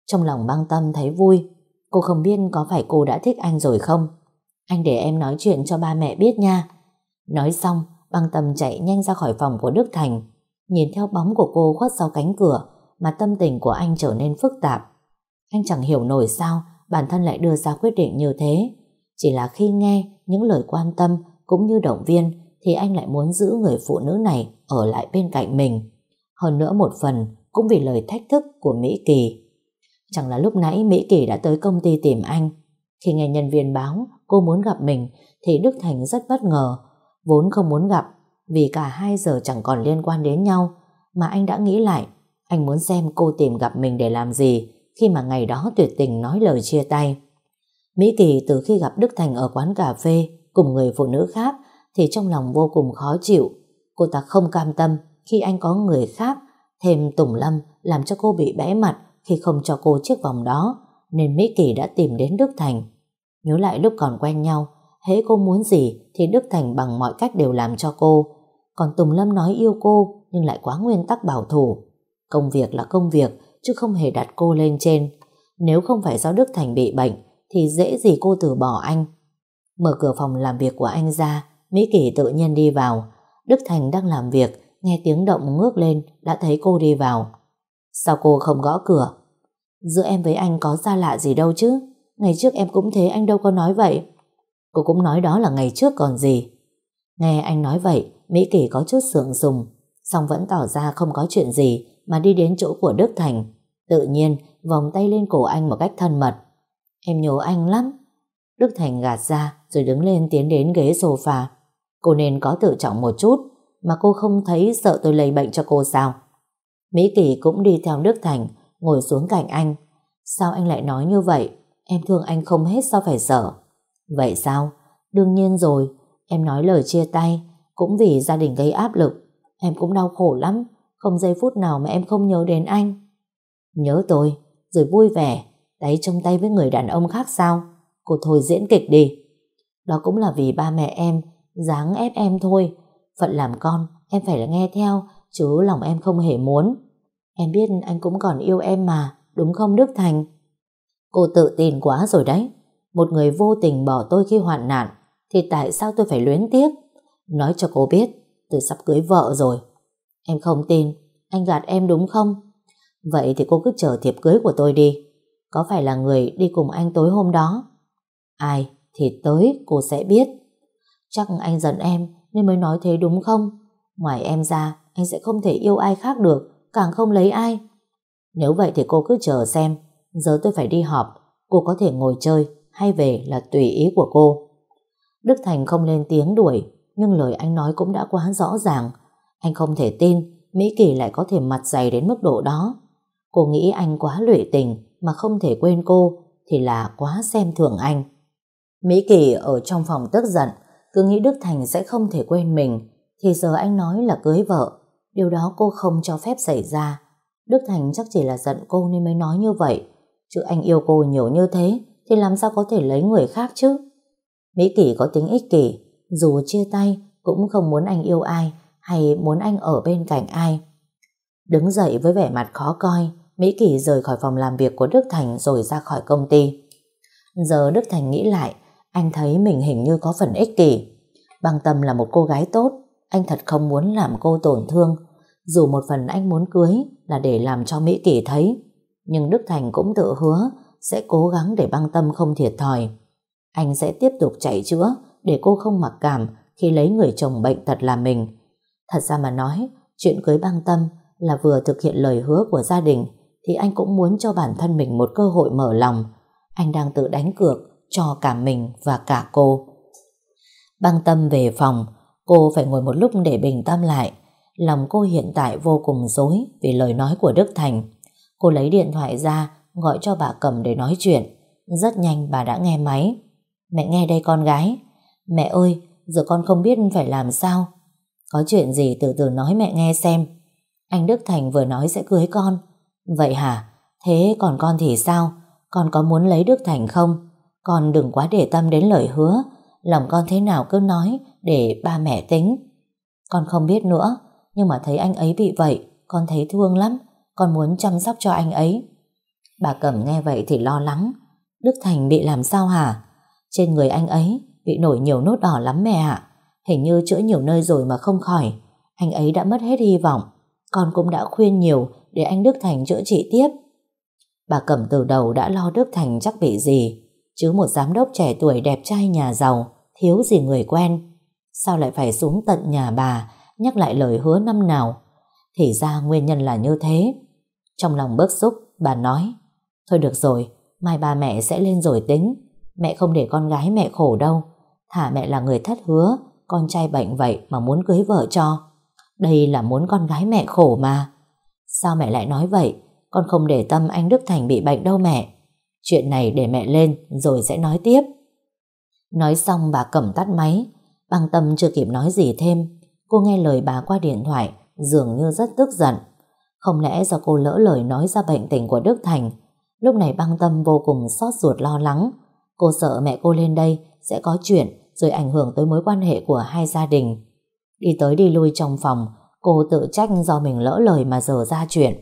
Trong lòng băng tâm thấy vui, Cô không biết có phải cô đã thích anh rồi không? Anh để em nói chuyện cho ba mẹ biết nha. Nói xong Băng tâm chạy nhanh ra khỏi phòng của Đức Thành. Nhìn theo bóng của cô khuất sau cánh cửa, Mà tâm tình của anh trở nên phức tạp. Anh chẳng hiểu nổi sao Bản thân lại đưa ra quyết định như thế. Chỉ là khi nghe những lời quan tâm Cũng như động viên Thì anh lại muốn giữ người phụ nữ này Ở lại bên cạnh mình. Hơn nữa một phần cũng vì lời thách thức của Mỹ Kỳ. Chẳng là lúc nãy Mỹ Kỳ đã tới công ty tìm anh. Khi nghe nhân viên báo cô muốn gặp mình Thì Đức Thành rất bất ngờ Vốn không muốn gặp, vì cả hai giờ chẳng còn liên quan đến nhau, mà anh đã nghĩ lại, anh muốn xem cô tìm gặp mình để làm gì khi mà ngày đó tuyệt tình nói lời chia tay. Mỹ Kỳ từ khi gặp Đức Thành ở quán cà phê cùng người phụ nữ khác thì trong lòng vô cùng khó chịu. Cô ta không cam tâm khi anh có người khác, thêm Tùng Lâm làm cho cô bị bẽ mặt khi không cho cô chiếc vòng đó, nên Mỹ Kỳ đã tìm đến Đức Thành. Nhớ lại lúc còn quen nhau hễ cô muốn gì thì Đức Thành bằng mọi cách đều làm cho cô. Còn Tùng Lâm nói yêu cô nhưng lại quá nguyên tắc bảo thủ. Công việc là công việc chứ không hề đặt cô lên trên. Nếu không phải do Đức Thành bị bệnh thì dễ gì cô từ bỏ anh. Mở cửa phòng làm việc của anh ra, Mỹ Kỳ tự nhiên đi vào. Đức Thành đang làm việc, nghe tiếng động ngước lên, đã thấy cô đi vào. Sao cô không gõ cửa? Giữa em với anh có xa lạ gì đâu chứ? Ngày trước em cũng thế anh đâu có nói vậy. Cô cũng nói đó là ngày trước còn gì. Nghe anh nói vậy, Mỹ Kỳ có chút sượng sùng, song vẫn tỏ ra không có chuyện gì mà đi đến chỗ của Đức Thành. Tự nhiên, vòng tay lên cổ anh một cách thân mật. Em nhớ anh lắm. Đức Thành gạt ra rồi đứng lên tiến đến ghế sofa. Cô nên có tự trọng một chút, mà cô không thấy sợ tôi lây bệnh cho cô sao. Mỹ Kỳ cũng đi theo Đức Thành, ngồi xuống cạnh anh. Sao anh lại nói như vậy? Em thương anh không hết sao phải sợ? Vậy sao? Đương nhiên rồi, em nói lời chia tay, cũng vì gia đình gây áp lực. Em cũng đau khổ lắm, không giây phút nào mà em không nhớ đến anh. Nhớ tôi, rồi vui vẻ, đáy trong tay với người đàn ông khác sao? Cô thôi diễn kịch đi. Đó cũng là vì ba mẹ em, dáng ép em thôi. Phận làm con, em phải là nghe theo, chứ lòng em không hề muốn. Em biết anh cũng còn yêu em mà, đúng không Đức Thành? Cô tự tin quá rồi đấy. Một người vô tình bỏ tôi khi hoạn nạn, Thì tại sao tôi phải luyến tiếc? Nói cho cô biết, Tôi sắp cưới vợ rồi. Em không tin, Anh gạt em đúng không? Vậy thì cô cứ chờ thiệp cưới của tôi đi. Có phải là người đi cùng anh tối hôm đó? Ai thì tới, cô sẽ biết. Chắc anh giận em Nên mới nói thế đúng không? Ngoài em ra, anh sẽ không thể yêu ai khác được, Càng không lấy ai. Nếu vậy thì cô cứ chờ xem. Giờ tôi phải đi họp, Cô có thể ngồi chơi hay về là tùy ý của cô. Đức Thành không lên tiếng đuổi, nhưng lời anh nói cũng đã quá rõ ràng. Anh không thể tin Mỹ Kỳ lại có thể mặt dày đến mức độ đó. Cô nghĩ anh quá lụy tình mà không thể quên cô thì là quá xem thường anh. Mỹ Kỳ ở trong phòng tức giận, cứ nghĩ Đức Thành sẽ không thể quên mình, thì giờ anh nói là cưới vợ. Điều đó cô không cho phép xảy ra. Đức Thành chắc chỉ là giận cô nên mới nói như vậy. Chứ anh yêu cô nhiều như thế, thì làm sao có thể lấy người khác chứ? Mỹ Kỳ có tính ích kỷ, dù chia tay cũng không muốn anh yêu ai hay muốn anh ở bên cạnh ai. Đứng dậy với vẻ mặt khó coi, Mỹ Kỳ rời khỏi phòng làm việc của Đức Thành rồi ra khỏi công ty. Giờ Đức Thành nghĩ lại, anh thấy mình hình như có phần ích kỷ. Băng Tâm là một cô gái tốt, Anh thật không muốn làm cô tổn thương. Dù một phần anh muốn cưới là để làm cho Mỹ Kỳ thấy. Nhưng Đức Thành cũng tự hứa sẽ cố gắng để băng tâm không thiệt thòi. Anh sẽ tiếp tục chạy chữa để cô không mặc cảm khi lấy người chồng bệnh tật là mình. Thật ra mà nói, chuyện cưới băng tâm là vừa thực hiện lời hứa của gia đình thì anh cũng muốn cho bản thân mình một cơ hội mở lòng. Anh đang tự đánh cược cho cả mình và cả cô. Băng tâm về phòng, cô phải ngồi một lúc để bình tâm lại. Lòng cô hiện tại vô cùng dối vì lời nói của Đức Thành. Cô lấy điện thoại ra, gọi cho bà Cầm để nói chuyện. Rất nhanh bà đã nghe máy. Mẹ nghe đây con gái. Mẹ ơi, giờ con không biết phải làm sao. Có chuyện gì từ từ nói mẹ nghe xem. Anh Đức Thành vừa nói sẽ cưới con. Vậy hả? Thế còn con thì sao? Con có muốn lấy Đức Thành không? Con đừng quá để tâm đến lời hứa. Lòng con thế nào cứ nói để ba mẹ tính. Con không biết nữa, nhưng mà thấy anh ấy bị vậy, con thấy thương lắm. Con muốn chăm sóc cho anh ấy. Bà Cẩm nghe vậy thì lo lắng. Đức Thành bị làm sao hả? Trên người anh ấy bị nổi nhiều nốt đỏ lắm mẹ ạ. Hình như chữa nhiều nơi rồi mà không khỏi. Anh ấy đã mất hết hy vọng. Con cũng đã khuyên nhiều để anh Đức Thành chữa trị tiếp. Bà Cẩm từ đầu đã lo Đức Thành chắc bị gì. Chứ một giám đốc trẻ tuổi đẹp trai nhà giàu, thiếu gì người quen. Sao lại phải xuống tận nhà bà, nhắc lại lời hứa năm nào. Thì ra nguyên nhân là như thế. Trong lòng bức xúc, bà nói, Thôi được rồi, mai ba mẹ sẽ lên rồi tính. Mẹ không để con gái mẹ khổ đâu. Thả mẹ là người thất hứa, con trai bệnh vậy mà muốn cưới vợ cho. Đây là muốn con gái mẹ khổ mà. Sao mẹ lại nói vậy? Con không để tâm anh Đức Thành bị bệnh đâu mẹ. Chuyện này để mẹ lên rồi sẽ nói tiếp. Nói xong bà cầm tắt máy. Băng tâm chưa kịp nói gì thêm. Cô nghe lời bà qua điện thoại dường như rất tức giận. Không lẽ do cô lỡ lời nói ra bệnh tình của Đức Thành Lúc này băng tâm vô cùng xót ruột lo lắng. Cô sợ mẹ cô lên đây Sẽ có chuyện Rồi ảnh hưởng tới mối quan hệ của hai gia đình. Đi tới đi lui trong phòng, Cô tự trách do mình lỡ lời mà giờ ra chuyện.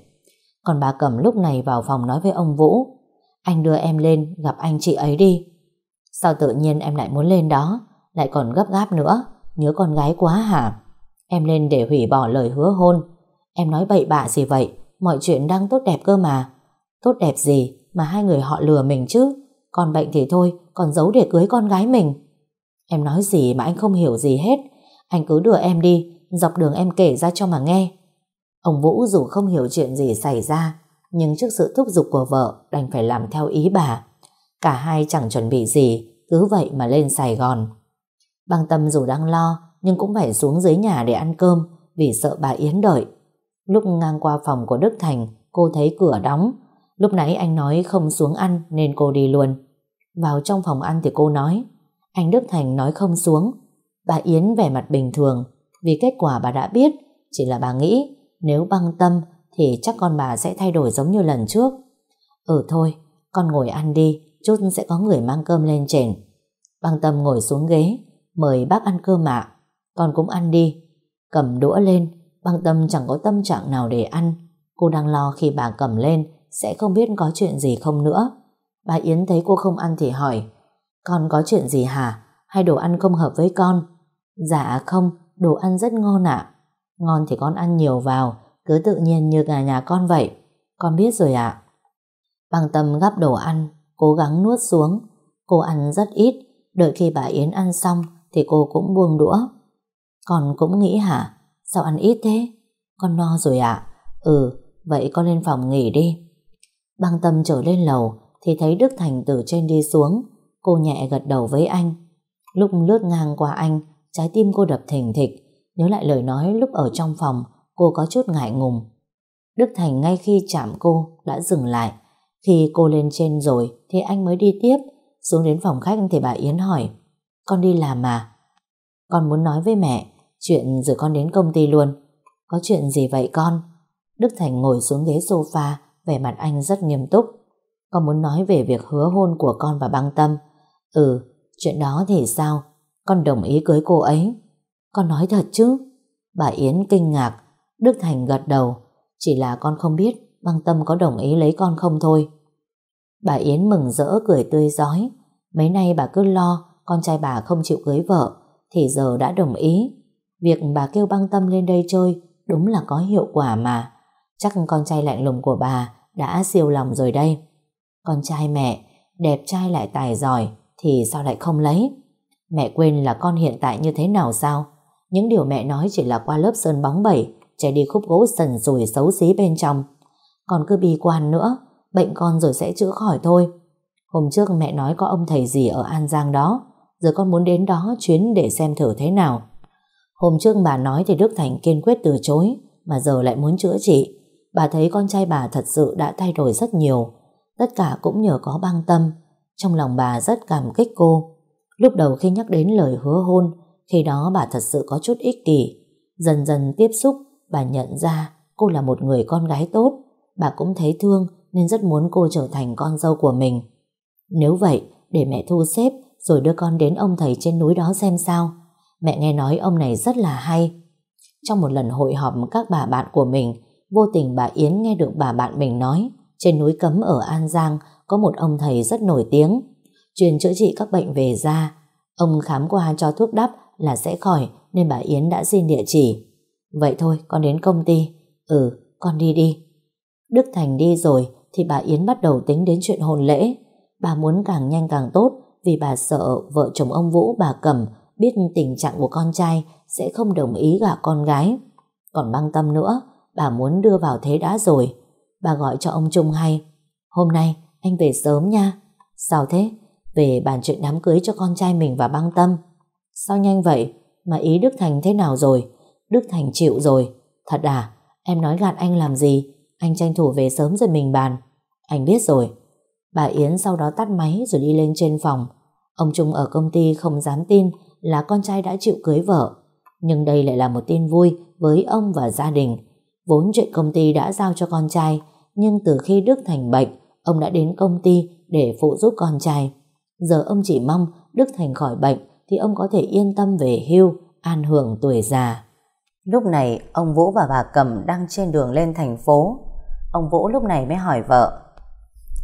Còn bà Cẩm lúc này vào phòng nói với ông Vũ, Anh đưa em lên, gặp anh chị ấy đi. Sao tự nhiên em lại muốn lên đó? Lại còn gấp gáp nữa, Nhớ con gái quá hả? Em lên để hủy bỏ lời hứa hôn. Em nói bậy bạ gì vậy? Mọi chuyện đang tốt đẹp cơ mà. Tốt đẹp gì mà hai người họ lừa mình chứ? Còn bệnh thì thôi, Còn giấu để cưới con gái mình. Em nói gì mà anh không hiểu gì hết. Anh cứ đưa em đi, Dọc đường em kể ra cho mà nghe. Ông Vũ dù không hiểu chuyện gì xảy ra, Nhưng trước sự thúc giục của vợ, Đành phải làm theo ý bà. Cả hai chẳng chuẩn bị gì, Cứ vậy mà lên Sài Gòn. Băng tâm dù đang lo, Nhưng cũng phải xuống dưới nhà để ăn cơm, Vì sợ bà Yến đợi. Lúc ngang qua phòng của Đức Thành, Cô thấy cửa đóng. Lúc nãy anh nói không xuống ăn nên cô đi luôn. Vào trong phòng ăn thì cô nói anh Đức Thành nói không xuống. Bà Yến vẻ mặt bình thường vì kết quả bà đã biết chỉ là bà nghĩ nếu băng tâm thì chắc con bà sẽ thay đổi giống như lần trước. Ừ thôi, con ngồi ăn đi, chút sẽ có người mang cơm lên trên. Băng tâm ngồi xuống ghế, mời bác ăn cơm ạ. Con cũng ăn đi. Cầm đũa lên, băng tâm chẳng có tâm trạng nào để ăn. Cô đang lo khi bà cầm lên sẽ không biết có chuyện gì không nữa. Bà Yến thấy cô không ăn thì hỏi Con có chuyện gì hả? Hay đồ ăn không hợp với con? Dạ không, đồ ăn rất ngon ạ. Ngon thì con ăn nhiều vào, cứ tự nhiên như gà nhà con vậy. Con biết rồi ạ. Bằng tâm gắp đồ ăn, cố gắng nuốt xuống. Cô ăn rất ít, đợi khi bà Yến ăn xong thì cô cũng buông đũa. Con cũng nghĩ hả? Sao ăn ít thế? Con no rồi ạ. Ừ, vậy con lên phòng nghỉ đi. Băng tâm trở lên lầu thì thấy Đức Thành từ trên đi xuống. Cô nhẹ gật đầu với anh. Lúc lướt ngang qua anh, trái tim cô đập thình thịch. Nhớ lại lời nói lúc ở trong phòng, cô có chút ngại ngùng. Đức Thành ngay khi chạm cô đã dừng lại. Khi cô lên trên rồi thì anh mới đi tiếp. Xuống đến phòng khách thì bà Yến hỏi Con đi làm mà Con muốn nói với mẹ Chuyện rồi con đến công ty luôn Có chuyện gì vậy con Đức Thành ngồi xuống ghế sofa vẻ mặt anh rất nghiêm túc. Con muốn nói về việc hứa hôn của con và băng tâm. Ừ, chuyện đó thì sao? Con đồng ý cưới cô ấy. Con nói thật chứ? Bà Yến kinh ngạc, Đức Thành gật đầu. Chỉ là con không biết băng tâm có đồng ý lấy con không thôi. Bà Yến mừng rỡ cười tươi giói. Mấy nay bà cứ lo con trai bà không chịu cưới vợ thì giờ đã đồng ý. Việc bà kêu băng tâm lên đây chơi đúng là có hiệu quả mà. Chắc con trai lạnh lùng của bà đã siêu lòng rồi đây. Con trai mẹ, đẹp trai lại tài giỏi thì sao lại không lấy? Mẹ quên là con hiện tại như thế nào sao? Những điều mẹ nói chỉ là qua lớp sơn bóng bẩy, trẻ đi khúc gỗ sần rùi xấu xí bên trong. Còn cứ bi quan nữa, bệnh con rồi sẽ chữa khỏi thôi. Hôm trước mẹ nói có ông thầy gì ở An Giang đó, giờ con muốn đến đó chuyến để xem thử thế nào. Hôm trước bà nói thì Đức Thành kiên quyết từ chối, mà giờ lại muốn chữa trị. Bà thấy con trai bà thật sự đã thay đổi rất nhiều, tất cả cũng nhờ có băng tâm. Trong lòng bà rất cảm kích cô. Lúc đầu khi nhắc đến lời hứa hôn, khi đó bà thật sự có chút ích kỷ. Dần dần tiếp xúc, bà nhận ra cô là một người con gái tốt. Bà cũng thấy thương nên rất muốn cô trở thành con dâu của mình. Nếu vậy, để mẹ thu xếp rồi đưa con đến ông thầy trên núi đó xem sao. Mẹ nghe nói ông này rất là hay. Trong một lần hội họp các bà bạn của mình, vô tình bà Yến nghe được bà bạn mình nói trên núi Cấm ở An Giang có một ông thầy rất nổi tiếng, chuyên chữa trị các bệnh về da. Ông khám qua cho thuốc đắp là sẽ khỏi nên bà Yến đã xin địa chỉ. Vậy thôi, con đến công ty. Ừ, con đi đi. Đức Thành đi rồi thì bà Yến bắt đầu tính đến chuyện hôn lễ. Bà muốn càng nhanh càng tốt vì bà sợ vợ chồng ông Vũ bà Cẩm biết tình trạng của con trai sẽ không đồng ý gả con gái. Còn băng tâm nữa, bà muốn đưa vào thế đã rồi. Bà gọi cho ông Trung hay. Hôm nay anh về sớm nha. Sao thế? Về bàn chuyện đám cưới cho con trai mình và băng tâm. Sao nhanh vậy? Mà ý Đức Thành thế nào rồi? Đức Thành chịu rồi. Thật à? Em nói gạt anh làm gì? Anh tranh thủ về sớm rồi mình bàn. Anh biết rồi. Bà Yến sau đó tắt máy rồi đi lên trên phòng. Ông Trung ở công ty không dám tin là con trai đã chịu cưới vợ. Nhưng đây lại là một tin vui với ông và gia đình. Vốn chuyện công ty đã giao cho con trai, nhưng từ khi Đức Thành bệnh, ông đã đến công ty để phụ giúp con trai. Giờ ông chỉ mong Đức Thành khỏi bệnh thì ông có thể yên tâm về hưu, an hưởng tuổi già. Lúc này, ông Vũ và bà Cầm đang trên đường lên thành phố. Ông Vũ lúc này mới hỏi vợ,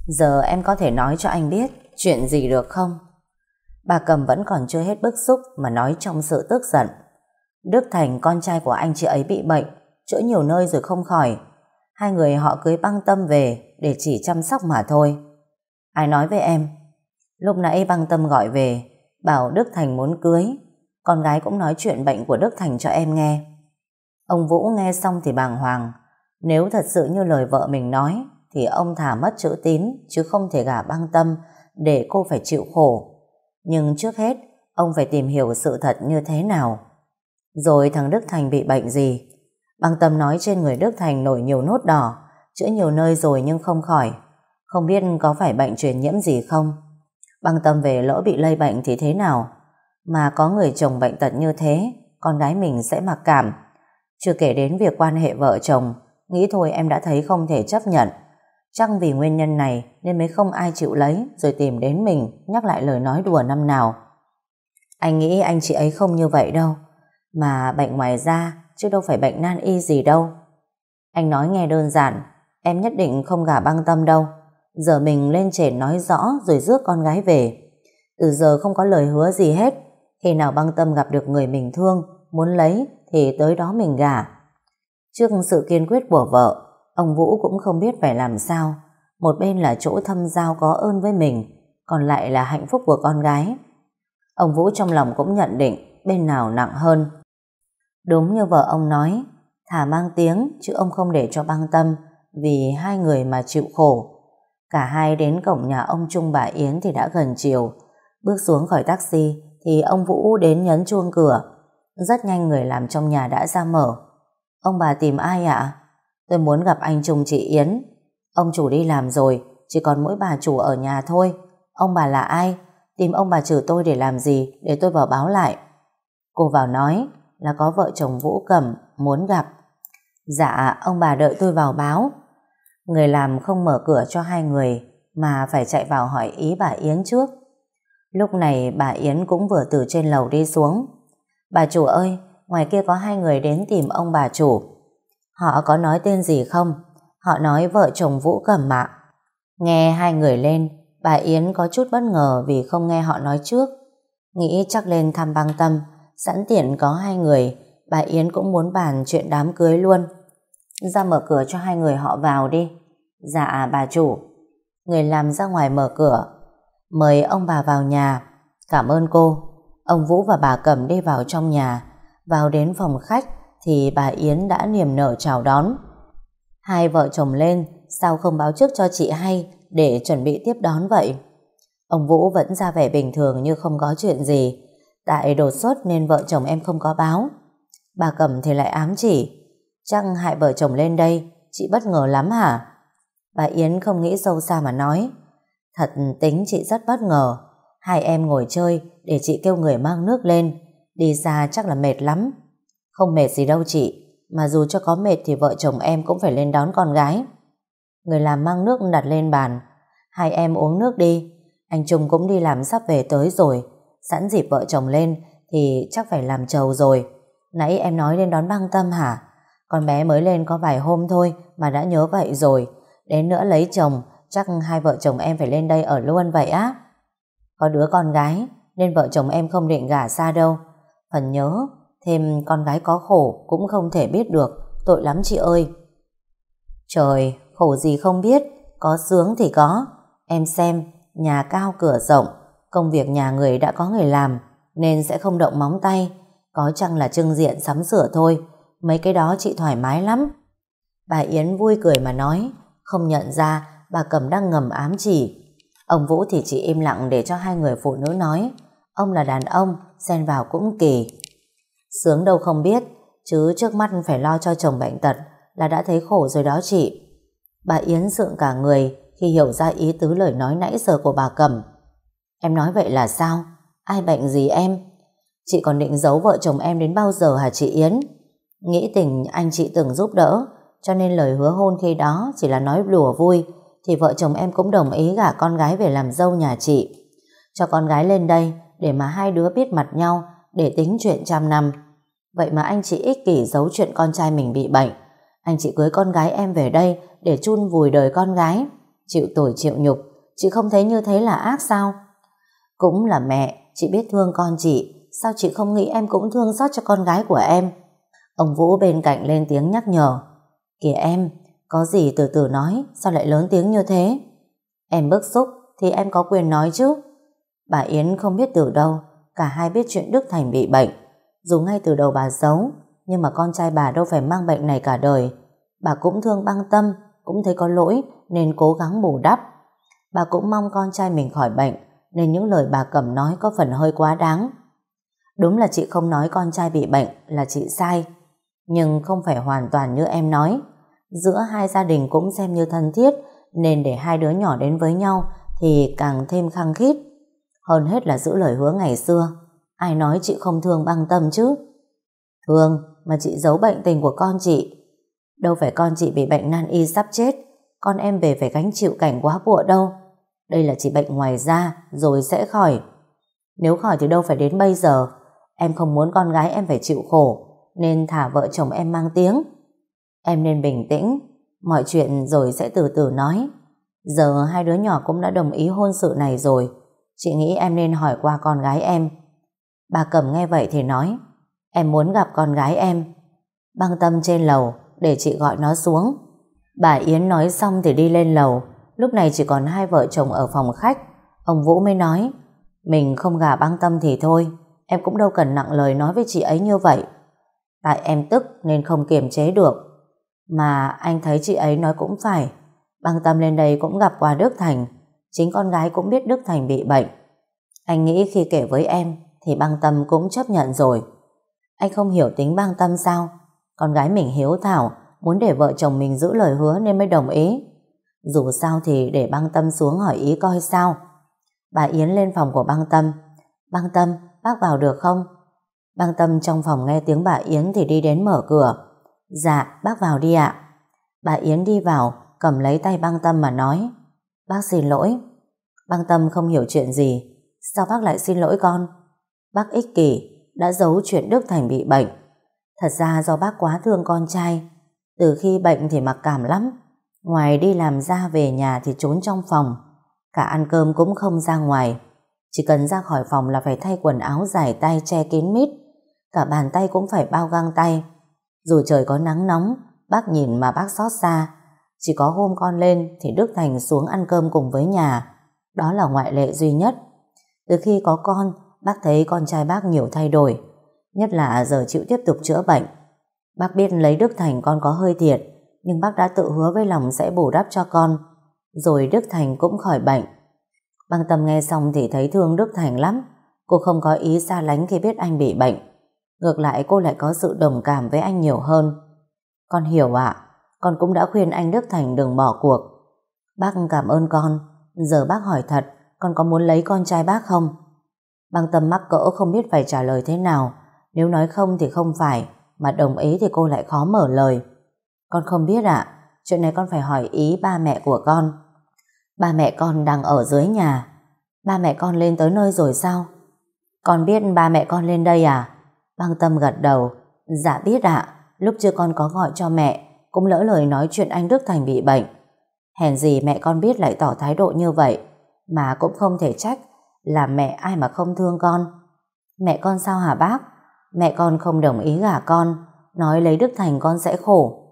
Giờ em có thể nói cho anh biết chuyện gì được không? Bà Cầm vẫn còn chưa hết bức xúc mà nói trong sự tức giận. Đức Thành con trai của anh chị ấy bị bệnh, chữa nhiều nơi rồi không khỏi. Hai người họ cưới băng tâm về để chỉ chăm sóc mà thôi. Ai nói với em? Lúc nãy băng tâm gọi về, bảo Đức Thành muốn cưới. Con gái cũng nói chuyện bệnh của Đức Thành cho em nghe. Ông Vũ nghe xong thì bàng hoàng. Nếu thật sự như lời vợ mình nói, thì ông thả mất chữ tín chứ không thể gả băng tâm để cô phải chịu khổ. Nhưng trước hết, ông phải tìm hiểu sự thật như thế nào. Rồi thằng Đức Thành bị bệnh gì? Băng tâm nói trên người Đức Thành nổi nhiều nốt đỏ, chữa nhiều nơi rồi nhưng không khỏi. Không biết có phải bệnh truyền nhiễm gì không? Băng tâm về lỡ bị lây bệnh thì thế nào? Mà có người chồng bệnh tật như thế, con gái mình sẽ mặc cảm. Chưa kể đến việc quan hệ vợ chồng, nghĩ thôi em đã thấy không thể chấp nhận. Chắc vì nguyên nhân này nên mới không ai chịu lấy rồi tìm đến mình nhắc lại lời nói đùa năm nào. Anh nghĩ anh chị ấy không như vậy đâu. Mà bệnh ngoài da chứ đâu phải bệnh nan y gì đâu. Anh nói nghe đơn giản em nhất định không gả băng tâm đâu. Giờ mình lên trển nói rõ rồi rước con gái về. Từ giờ không có lời hứa gì hết. Khi nào băng tâm gặp được người mình thương muốn lấy thì tới đó mình gả. Trước sự kiên quyết của vợ Ông Vũ cũng không biết phải làm sao. Một bên là chỗ thâm giao có ơn với mình, còn lại là hạnh phúc của con gái. Ông Vũ trong lòng cũng nhận định bên nào nặng hơn. Đúng như vợ ông nói, thả mang tiếng chứ ông không để cho băng tâm vì hai người mà chịu khổ. Cả hai đến cổng nhà ông Trung bà Yến thì đã gần chiều. Bước xuống khỏi taxi thì ông Vũ đến nhấn chuông cửa. Rất nhanh người làm trong nhà đã ra mở. Ông bà tìm ai ạ? Tôi muốn gặp anh Trung chị Yến. Ông chủ đi làm rồi, chỉ còn mỗi bà chủ ở nhà thôi. Ông bà là ai? Tìm ông bà trừ tôi để làm gì? Để tôi vào báo lại. Cô vào nói là có vợ chồng Vũ Cẩm muốn gặp. Dạ, ông bà đợi tôi vào báo. Người làm không mở cửa cho hai người mà phải chạy vào hỏi ý bà Yến trước. Lúc này bà Yến cũng vừa từ trên lầu đi xuống. Bà chủ ơi, ngoài kia có hai người đến tìm ông bà chủ. Họ có nói tên gì không? Họ nói vợ chồng Vũ Cẩm ạ. Nghe hai người lên, bà Yến có chút bất ngờ vì không nghe họ nói trước. Nghĩ chắc lên thăm băng tâm, sẵn tiện có hai người, bà Yến cũng muốn bàn chuyện đám cưới luôn. Ra mở cửa cho hai người họ vào đi. Dạ bà chủ. Người làm ra ngoài mở cửa. Mời ông bà vào nhà. Cảm ơn cô. Ông Vũ và bà Cẩm đi vào trong nhà. Vào đến phòng khách thì bà Yến đã niềm nở chào đón. Hai vợ chồng lên, sao không báo trước cho chị hay để chuẩn bị tiếp đón vậy? Ông Vũ vẫn ra vẻ bình thường như không có chuyện gì. Tại đột xuất nên vợ chồng em không có báo. Bà Cẩm thì lại ám chỉ. Chắc hại vợ chồng lên đây, chị bất ngờ lắm hả? Bà Yến không nghĩ sâu xa mà nói. Thật tính chị rất bất ngờ. Hai em ngồi chơi để chị kêu người mang nước lên. Đi xa chắc là mệt lắm. Không mệt gì đâu chị. Mà dù cho có mệt thì vợ chồng em cũng phải lên đón con gái. Người làm mang nước đặt lên bàn. Hai em uống nước đi. Anh Trung cũng đi làm sắp về tới rồi. Sẵn dịp vợ chồng lên thì chắc phải làm trầu rồi. Nãy em nói lên đón băng tâm hả? Con bé mới lên có vài hôm thôi mà đã nhớ vậy rồi. Đến nữa lấy chồng, chắc hai vợ chồng em phải lên đây ở luôn vậy á. Có đứa con gái, nên vợ chồng em không định gả xa đâu. Phần nhớ, thêm con gái có khổ cũng không thể biết được, tội lắm chị ơi. Trời, khổ gì không biết, có sướng thì có. Em xem, nhà cao cửa rộng, công việc nhà người đã có người làm, nên sẽ không động móng tay. Có chăng là trưng diện sắm sửa thôi, mấy cái đó chị thoải mái lắm. Bà Yến vui cười mà nói, không nhận ra bà Cầm đang ngầm ám chỉ. Ông Vũ thì chỉ im lặng để cho hai người phụ nữ nói. Ông là đàn ông, xen vào cũng kỳ. Sướng đâu không biết, chứ trước mắt phải lo cho chồng bệnh tật là đã thấy khổ rồi đó chị. Bà Yến sượng cả người khi hiểu ra ý tứ lời nói nãy giờ của bà Cầm. Em nói vậy là sao? Ai bệnh gì em? Chị còn định giấu vợ chồng em đến bao giờ hả chị Yến? Nghĩ tình anh chị từng giúp đỡ, cho nên lời hứa hôn khi đó chỉ là nói đùa vui, thì vợ chồng em cũng đồng ý gả con gái về làm dâu nhà chị. Cho con gái lên đây để mà hai đứa biết mặt nhau để tính chuyện trăm năm. Vậy mà anh chị ích kỷ giấu chuyện con trai mình bị bệnh. Anh chị cưới con gái em về đây để chun vùi đời con gái. Chịu tuổi chịu nhục, chị không thấy như thế là ác sao? Cũng là mẹ, chị biết thương con chị, sao chị không nghĩ em cũng thương xót cho con gái của em? Ông Vũ bên cạnh lên tiếng nhắc nhở. Kìa em, có gì từ từ nói, sao lại lớn tiếng như thế? Em bức xúc thì em có quyền nói chứ. Bà Yến không biết từ đâu, cả hai biết chuyện Đức Thành bị bệnh. Dù ngay từ đầu bà giấu, nhưng mà con trai bà đâu phải mang bệnh này cả đời. Bà cũng thương băng tâm, cũng thấy có lỗi nên cố gắng bù đắp. Bà cũng mong con trai mình khỏi bệnh, nên những lời bà cầm nói có phần hơi quá đáng. Đúng là chị không nói con trai bị bệnh là chị sai, nhưng không phải hoàn toàn như em nói. Giữa hai gia đình cũng xem như thân thiết, nên để hai đứa nhỏ đến với nhau thì càng thêm khăng khít. Hơn hết là giữ lời hứa ngày xưa. Ai nói chị không thương băng tâm chứ? Thương, mà chị giấu bệnh tình của con chị. Đâu phải con chị bị bệnh nan y sắp chết, con em về phải gánh chịu cảnh quá bụa đâu. Đây là chỉ bệnh ngoài da, rồi sẽ khỏi. Nếu khỏi thì đâu phải đến bây giờ. Em không muốn con gái em phải chịu khổ, nên thả vợ chồng em mang tiếng. Em nên bình tĩnh, mọi chuyện rồi sẽ từ từ nói. Giờ hai đứa nhỏ cũng đã đồng ý hôn sự này rồi. Chị nghĩ em nên hỏi qua con gái em. Bà Cẩm nghe vậy thì nói, em muốn gặp con gái em. Băng tâm trên lầu, để chị gọi nó xuống. Bà Yến nói xong thì đi lên lầu, lúc này chỉ còn hai vợ chồng ở phòng khách. Ông Vũ mới nói, mình không gả băng tâm thì thôi, em cũng đâu cần nặng lời nói với chị ấy như vậy. Tại em tức nên không kiềm chế được. Mà anh thấy chị ấy nói cũng phải, băng tâm lên đây cũng gặp qua Đức Thành, chính con gái cũng biết Đức Thành bị bệnh. Anh nghĩ khi kể với em thì băng tâm cũng chấp nhận rồi. Anh không hiểu tính băng tâm sao? Con gái mình hiếu thảo, muốn để vợ chồng mình giữ lời hứa nên mới đồng ý. Dù sao thì để băng tâm xuống hỏi ý coi sao. Bà Yến lên phòng của băng tâm. Băng tâm, bác vào được không? Băng tâm trong phòng nghe tiếng bà Yến thì đi đến mở cửa. Dạ, bác vào đi ạ. Bà Yến đi vào, cầm lấy tay băng tâm mà nói. Bác xin lỗi. Băng tâm không hiểu chuyện gì. Sao bác lại xin lỗi con? Bác ích kỷ, đã giấu chuyện Đức Thành bị bệnh. Thật ra do bác quá thương con trai. Từ khi bệnh thì mặc cảm lắm. Ngoài đi làm ra về nhà thì trốn trong phòng. Cả ăn cơm cũng không ra ngoài. Chỉ cần ra khỏi phòng là phải thay quần áo dài tay che kín mít. cả bàn tay cũng phải bao găng tay. Dù trời có nắng nóng, bác nhìn mà bác xót xa. Chỉ có hôm con lên thì Đức Thành xuống ăn cơm cùng với nhà. Đó là ngoại lệ duy nhất. Từ khi có con, bác thấy con trai bác nhiều thay đổi. Nhất là giờ chịu tiếp tục chữa bệnh. Bác biết lấy Đức Thành con có hơi thiệt, nhưng bác đã tự hứa với lòng sẽ bù đắp cho con. Rồi Đức Thành cũng khỏi bệnh. Băng tâm nghe xong thì thấy thương Đức Thành lắm. Cô không có ý xa lánh khi biết anh bị bệnh. Ngược lại cô lại có sự đồng cảm với anh nhiều hơn. Con hiểu ạ, con cũng đã khuyên anh Đức Thành đừng bỏ cuộc. Bác cảm ơn con, giờ bác hỏi thật, con có muốn lấy con trai bác không? Băng tâm mắc cỡ không biết phải trả lời thế nào, nếu nói không thì không phải, mà đồng ý thì cô lại khó mở lời. Con không biết ạ, chuyện này con phải hỏi ý ba mẹ của con. Ba mẹ con đang ở dưới nhà. Ba mẹ con lên tới nơi rồi sao? Con biết ba mẹ con lên đây à? Băng tâm gật đầu. Dạ biết ạ, lúc chưa con có gọi cho mẹ, cũng lỡ lời nói chuyện anh Đức Thành bị bệnh. Hèn gì mẹ con biết lại tỏ thái độ như vậy, mà cũng không thể trách, là mẹ ai mà không thương con. Mẹ con sao hả bác? Mẹ con không đồng ý gả con, nói lấy Đức Thành con sẽ khổ.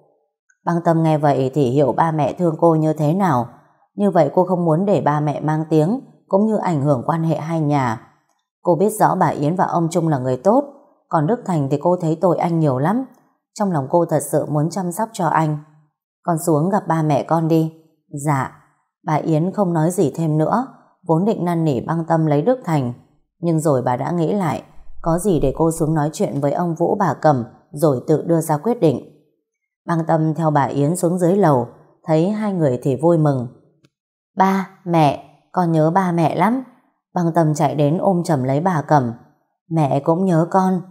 Băng tâm nghe vậy thì hiểu ba mẹ thương cô như thế nào. Như vậy cô không muốn để ba mẹ mang tiếng, cũng như ảnh hưởng quan hệ hai nhà. Cô biết rõ bà Yến và ông Trung là người tốt, còn Đức Thành thì cô thấy tội anh nhiều lắm. Trong lòng cô thật sự muốn chăm sóc cho anh. Con xuống gặp ba mẹ con đi. Dạ. Bà Yến không nói gì thêm nữa, vốn định năn nỉ băng tâm lấy Đức Thành. Nhưng rồi bà đã nghĩ lại, có gì để cô xuống nói chuyện với ông Vũ bà Cẩm rồi tự đưa ra quyết định. Băng tâm theo bà Yến xuống dưới lầu, thấy hai người thì vui mừng. Ba, mẹ, con nhớ ba mẹ lắm. Băng tâm chạy đến ôm chầm lấy bà Cẩm. Mẹ cũng nhớ con.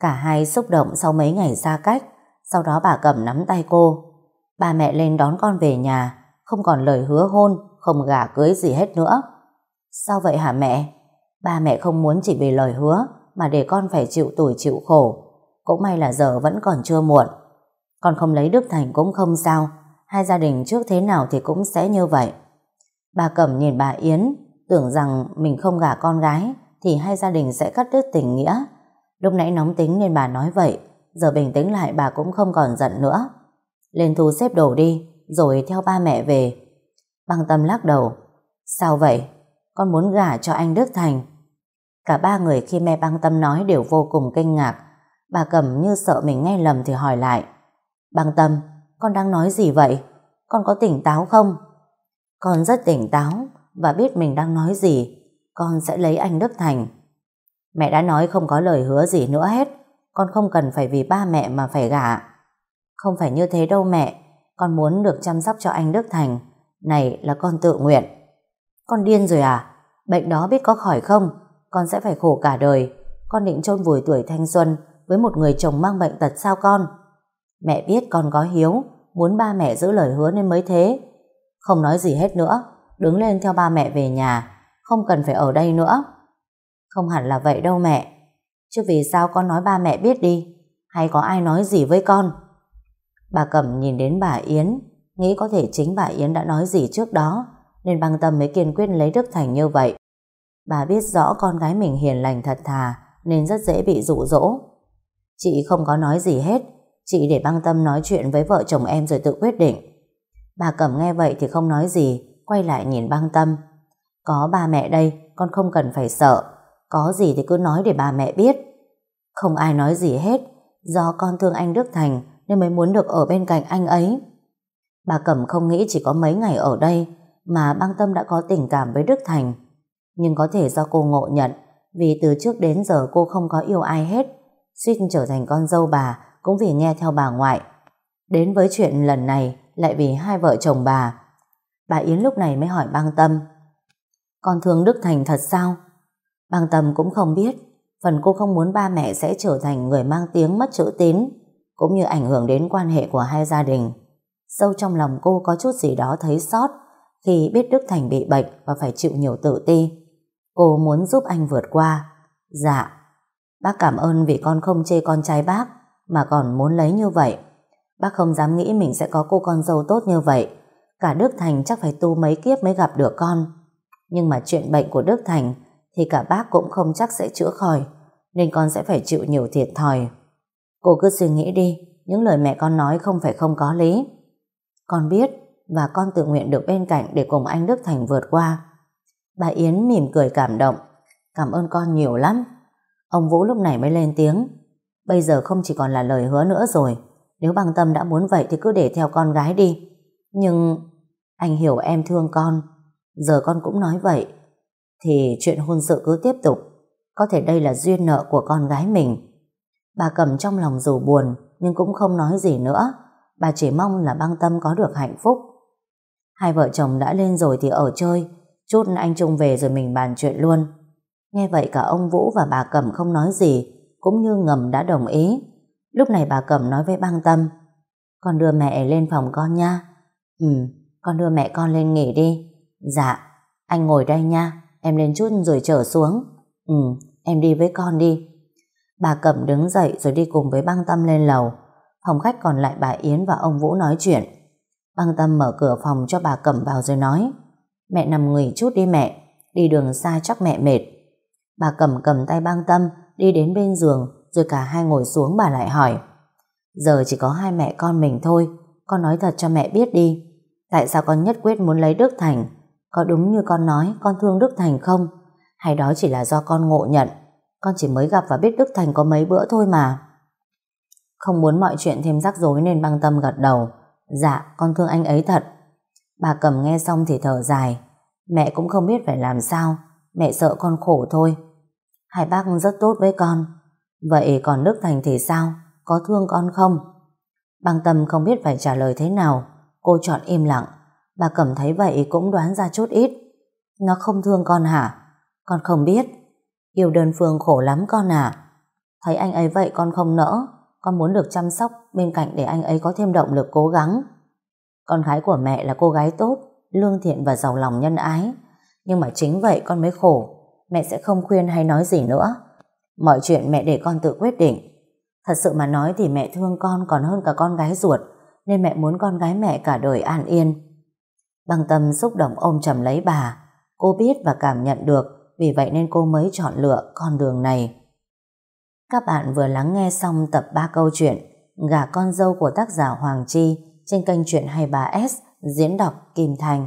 Cả hai xúc động sau mấy ngày xa cách, sau đó bà Cẩm nắm tay cô. Ba mẹ lên đón con về nhà, không còn lời hứa hôn, không gả cưới gì hết nữa. Sao vậy hả mẹ? Ba mẹ không muốn chỉ vì lời hứa mà để con phải chịu tủi chịu khổ. Cũng may là giờ vẫn còn chưa muộn. Con không lấy Đức Thành cũng không sao. Hai gia đình trước thế nào thì cũng sẽ như vậy. Bà Cẩm nhìn bà Yến, tưởng rằng mình không gả con gái thì hai gia đình sẽ cắt đứt tình nghĩa. Lúc nãy nóng tính nên bà nói vậy, giờ bình tĩnh lại bà cũng không còn giận nữa. Lên thu xếp đồ đi, rồi theo ba mẹ về. Băng tâm lắc đầu. Sao vậy? Con muốn gả cho anh Đức Thành. Cả ba người khi mẹ băng tâm nói đều vô cùng kinh ngạc. Bà Cẩm như sợ mình nghe lầm thì hỏi lại. Băng tâm, con đang nói gì vậy? Con có tỉnh táo không? Con rất tỉnh táo và biết mình đang nói gì. Con sẽ lấy anh Đức Thành. Mẹ đã nói không có lời hứa gì nữa hết. Con không cần phải vì ba mẹ mà phải gả. Không phải như thế đâu mẹ. Con muốn được chăm sóc cho anh Đức Thành. Này là con tự nguyện. Con điên rồi à? Bệnh đó biết có khỏi không? Con sẽ phải khổ cả đời. Con định chôn vùi tuổi thanh xuân với một người chồng mang bệnh tật sao con? Mẹ biết con có hiếu, muốn ba mẹ giữ lời hứa nên mới thế. Không nói gì hết nữa, đứng lên theo ba mẹ về nhà, không cần phải ở đây nữa. Không hẳn là vậy đâu mẹ. Chứ vì sao con nói ba mẹ biết đi, hay có ai nói gì với con? Bà Cẩm nhìn đến bà Yến, nghĩ có thể chính bà Yến đã nói gì trước đó, nên băng tâm mới kiên quyết lấy Đức Thành như vậy. Bà biết rõ con gái mình hiền lành thật thà, nên rất dễ bị dụ dỗ. Chị không có nói gì hết, chị để băng tâm nói chuyện với vợ chồng em rồi tự quyết định. Bà Cẩm nghe vậy thì không nói gì, quay lại nhìn băng tâm. Có ba mẹ đây, con không cần phải sợ. Có gì thì cứ nói để bà mẹ biết. Không ai nói gì hết, do con thương anh Đức Thành nên mới muốn được ở bên cạnh anh ấy. Bà Cẩm không nghĩ chỉ có mấy ngày ở đây mà băng tâm đã có tình cảm với Đức Thành. Nhưng có thể do cô ngộ nhận vì từ trước đến giờ cô không có yêu ai hết suýt trở thành con dâu bà cũng vì nghe theo bà ngoại. Đến với chuyện lần này lại vì hai vợ chồng bà. Bà Yến lúc này mới hỏi băng tâm Con thương Đức Thành thật sao? Băng tâm cũng không biết phần cô không muốn ba mẹ sẽ trở thành người mang tiếng mất chữ tín cũng như ảnh hưởng đến quan hệ của hai gia đình. Sâu trong lòng cô có chút gì đó thấy sót khi biết Đức Thành bị bệnh và phải chịu nhiều tự ti. Cô muốn giúp anh vượt qua. Dạ, bác cảm ơn vì con không chê con trai bác mà còn muốn lấy như vậy. Bác không dám nghĩ mình sẽ có cô con dâu tốt như vậy. Cả Đức Thành chắc phải tu mấy kiếp mới gặp được con. Nhưng mà chuyện bệnh của Đức Thành thì cả bác cũng không chắc sẽ chữa khỏi. nên con sẽ phải chịu nhiều thiệt thòi. Cô cứ suy nghĩ đi, những lời mẹ con nói không phải không có lý. Con biết và con tự nguyện được bên cạnh để cùng anh Đức Thành vượt qua. Bà Yến mỉm cười cảm động. Cảm ơn con nhiều lắm. Ông Vũ lúc này mới lên tiếng. Bây giờ không chỉ còn là lời hứa nữa rồi. Nếu băng tâm đã muốn vậy thì cứ để theo con gái đi. Nhưng anh hiểu em thương con. Giờ con cũng nói vậy. Thì chuyện hôn sự cứ tiếp tục. Có thể đây là duyên nợ của con gái mình. Bà cầm trong lòng dù buồn nhưng cũng không nói gì nữa. Bà chỉ mong là băng tâm có được hạnh phúc. Hai vợ chồng đã lên rồi thì ở chơi. Chút anh Trung về rồi mình bàn chuyện luôn. Nghe vậy cả ông Vũ và bà Cẩm không nói gì, cũng như ngầm đã đồng ý. Lúc này bà Cẩm nói với băng tâm, con đưa mẹ lên phòng con nha. Ừ, con đưa mẹ con lên nghỉ đi. Dạ, anh ngồi đây nha, em lên chút rồi trở xuống. Ừ, em đi với con đi. Bà Cẩm đứng dậy rồi đi cùng với băng tâm lên lầu. Phòng khách còn lại bà Yến và ông Vũ nói chuyện. Băng tâm mở cửa phòng cho bà Cẩm vào rồi nói Mẹ nằm nghỉ chút đi mẹ Đi đường xa chắc mẹ mệt Bà Cẩm cầm tay băng tâm Đi đến bên giường, Rồi cả hai ngồi xuống bà lại hỏi. Giờ chỉ có hai mẹ con mình thôi, Con nói thật cho mẹ biết đi. Tại sao con nhất quyết muốn lấy Đức Thành? Có đúng như con nói, Con thương Đức Thành không? Hay đó chỉ là do con ngộ nhận? Con chỉ mới gặp và biết Đức Thành có mấy bữa thôi mà. Không muốn mọi chuyện thêm rắc rối Nên băng tâm gật đầu. Dạ con thương anh ấy thật. Bà cầm nghe xong thì thở dài. Mẹ cũng không biết phải làm sao. Mẹ sợ con khổ thôi. Hai bác rất tốt với con. Vậy còn Đức Thành thì sao? Có thương con không? Băng tâm không biết phải trả lời thế nào. Cô chọn im lặng. Bà cầm thấy vậy cũng đoán ra chút ít. Nó không thương con hả? Con không biết. Yêu đơn phương khổ lắm con à Thấy anh ấy vậy con không nỡ. Con muốn được chăm sóc bên cạnh để anh ấy có thêm động lực cố gắng. Con gái của mẹ là cô gái tốt, lương thiện và giàu lòng nhân ái. Nhưng mà chính vậy con mới khổ. Mẹ sẽ không khuyên hay nói gì nữa. Mọi chuyện mẹ để con tự quyết định. Thật sự mà nói thì mẹ thương con còn hơn cả con gái ruột, nên mẹ muốn con gái mẹ cả đời an yên. Băng tâm xúc động ôm chầm lấy bà. Cô biết và cảm nhận được, vì vậy nên cô mới chọn lựa con đường này. Các bạn vừa lắng nghe xong tập 3 câu chuyện Gà con dâu của tác giả Hoàng Chi trên kênh truyện 23S diễn đọc Kim Thành.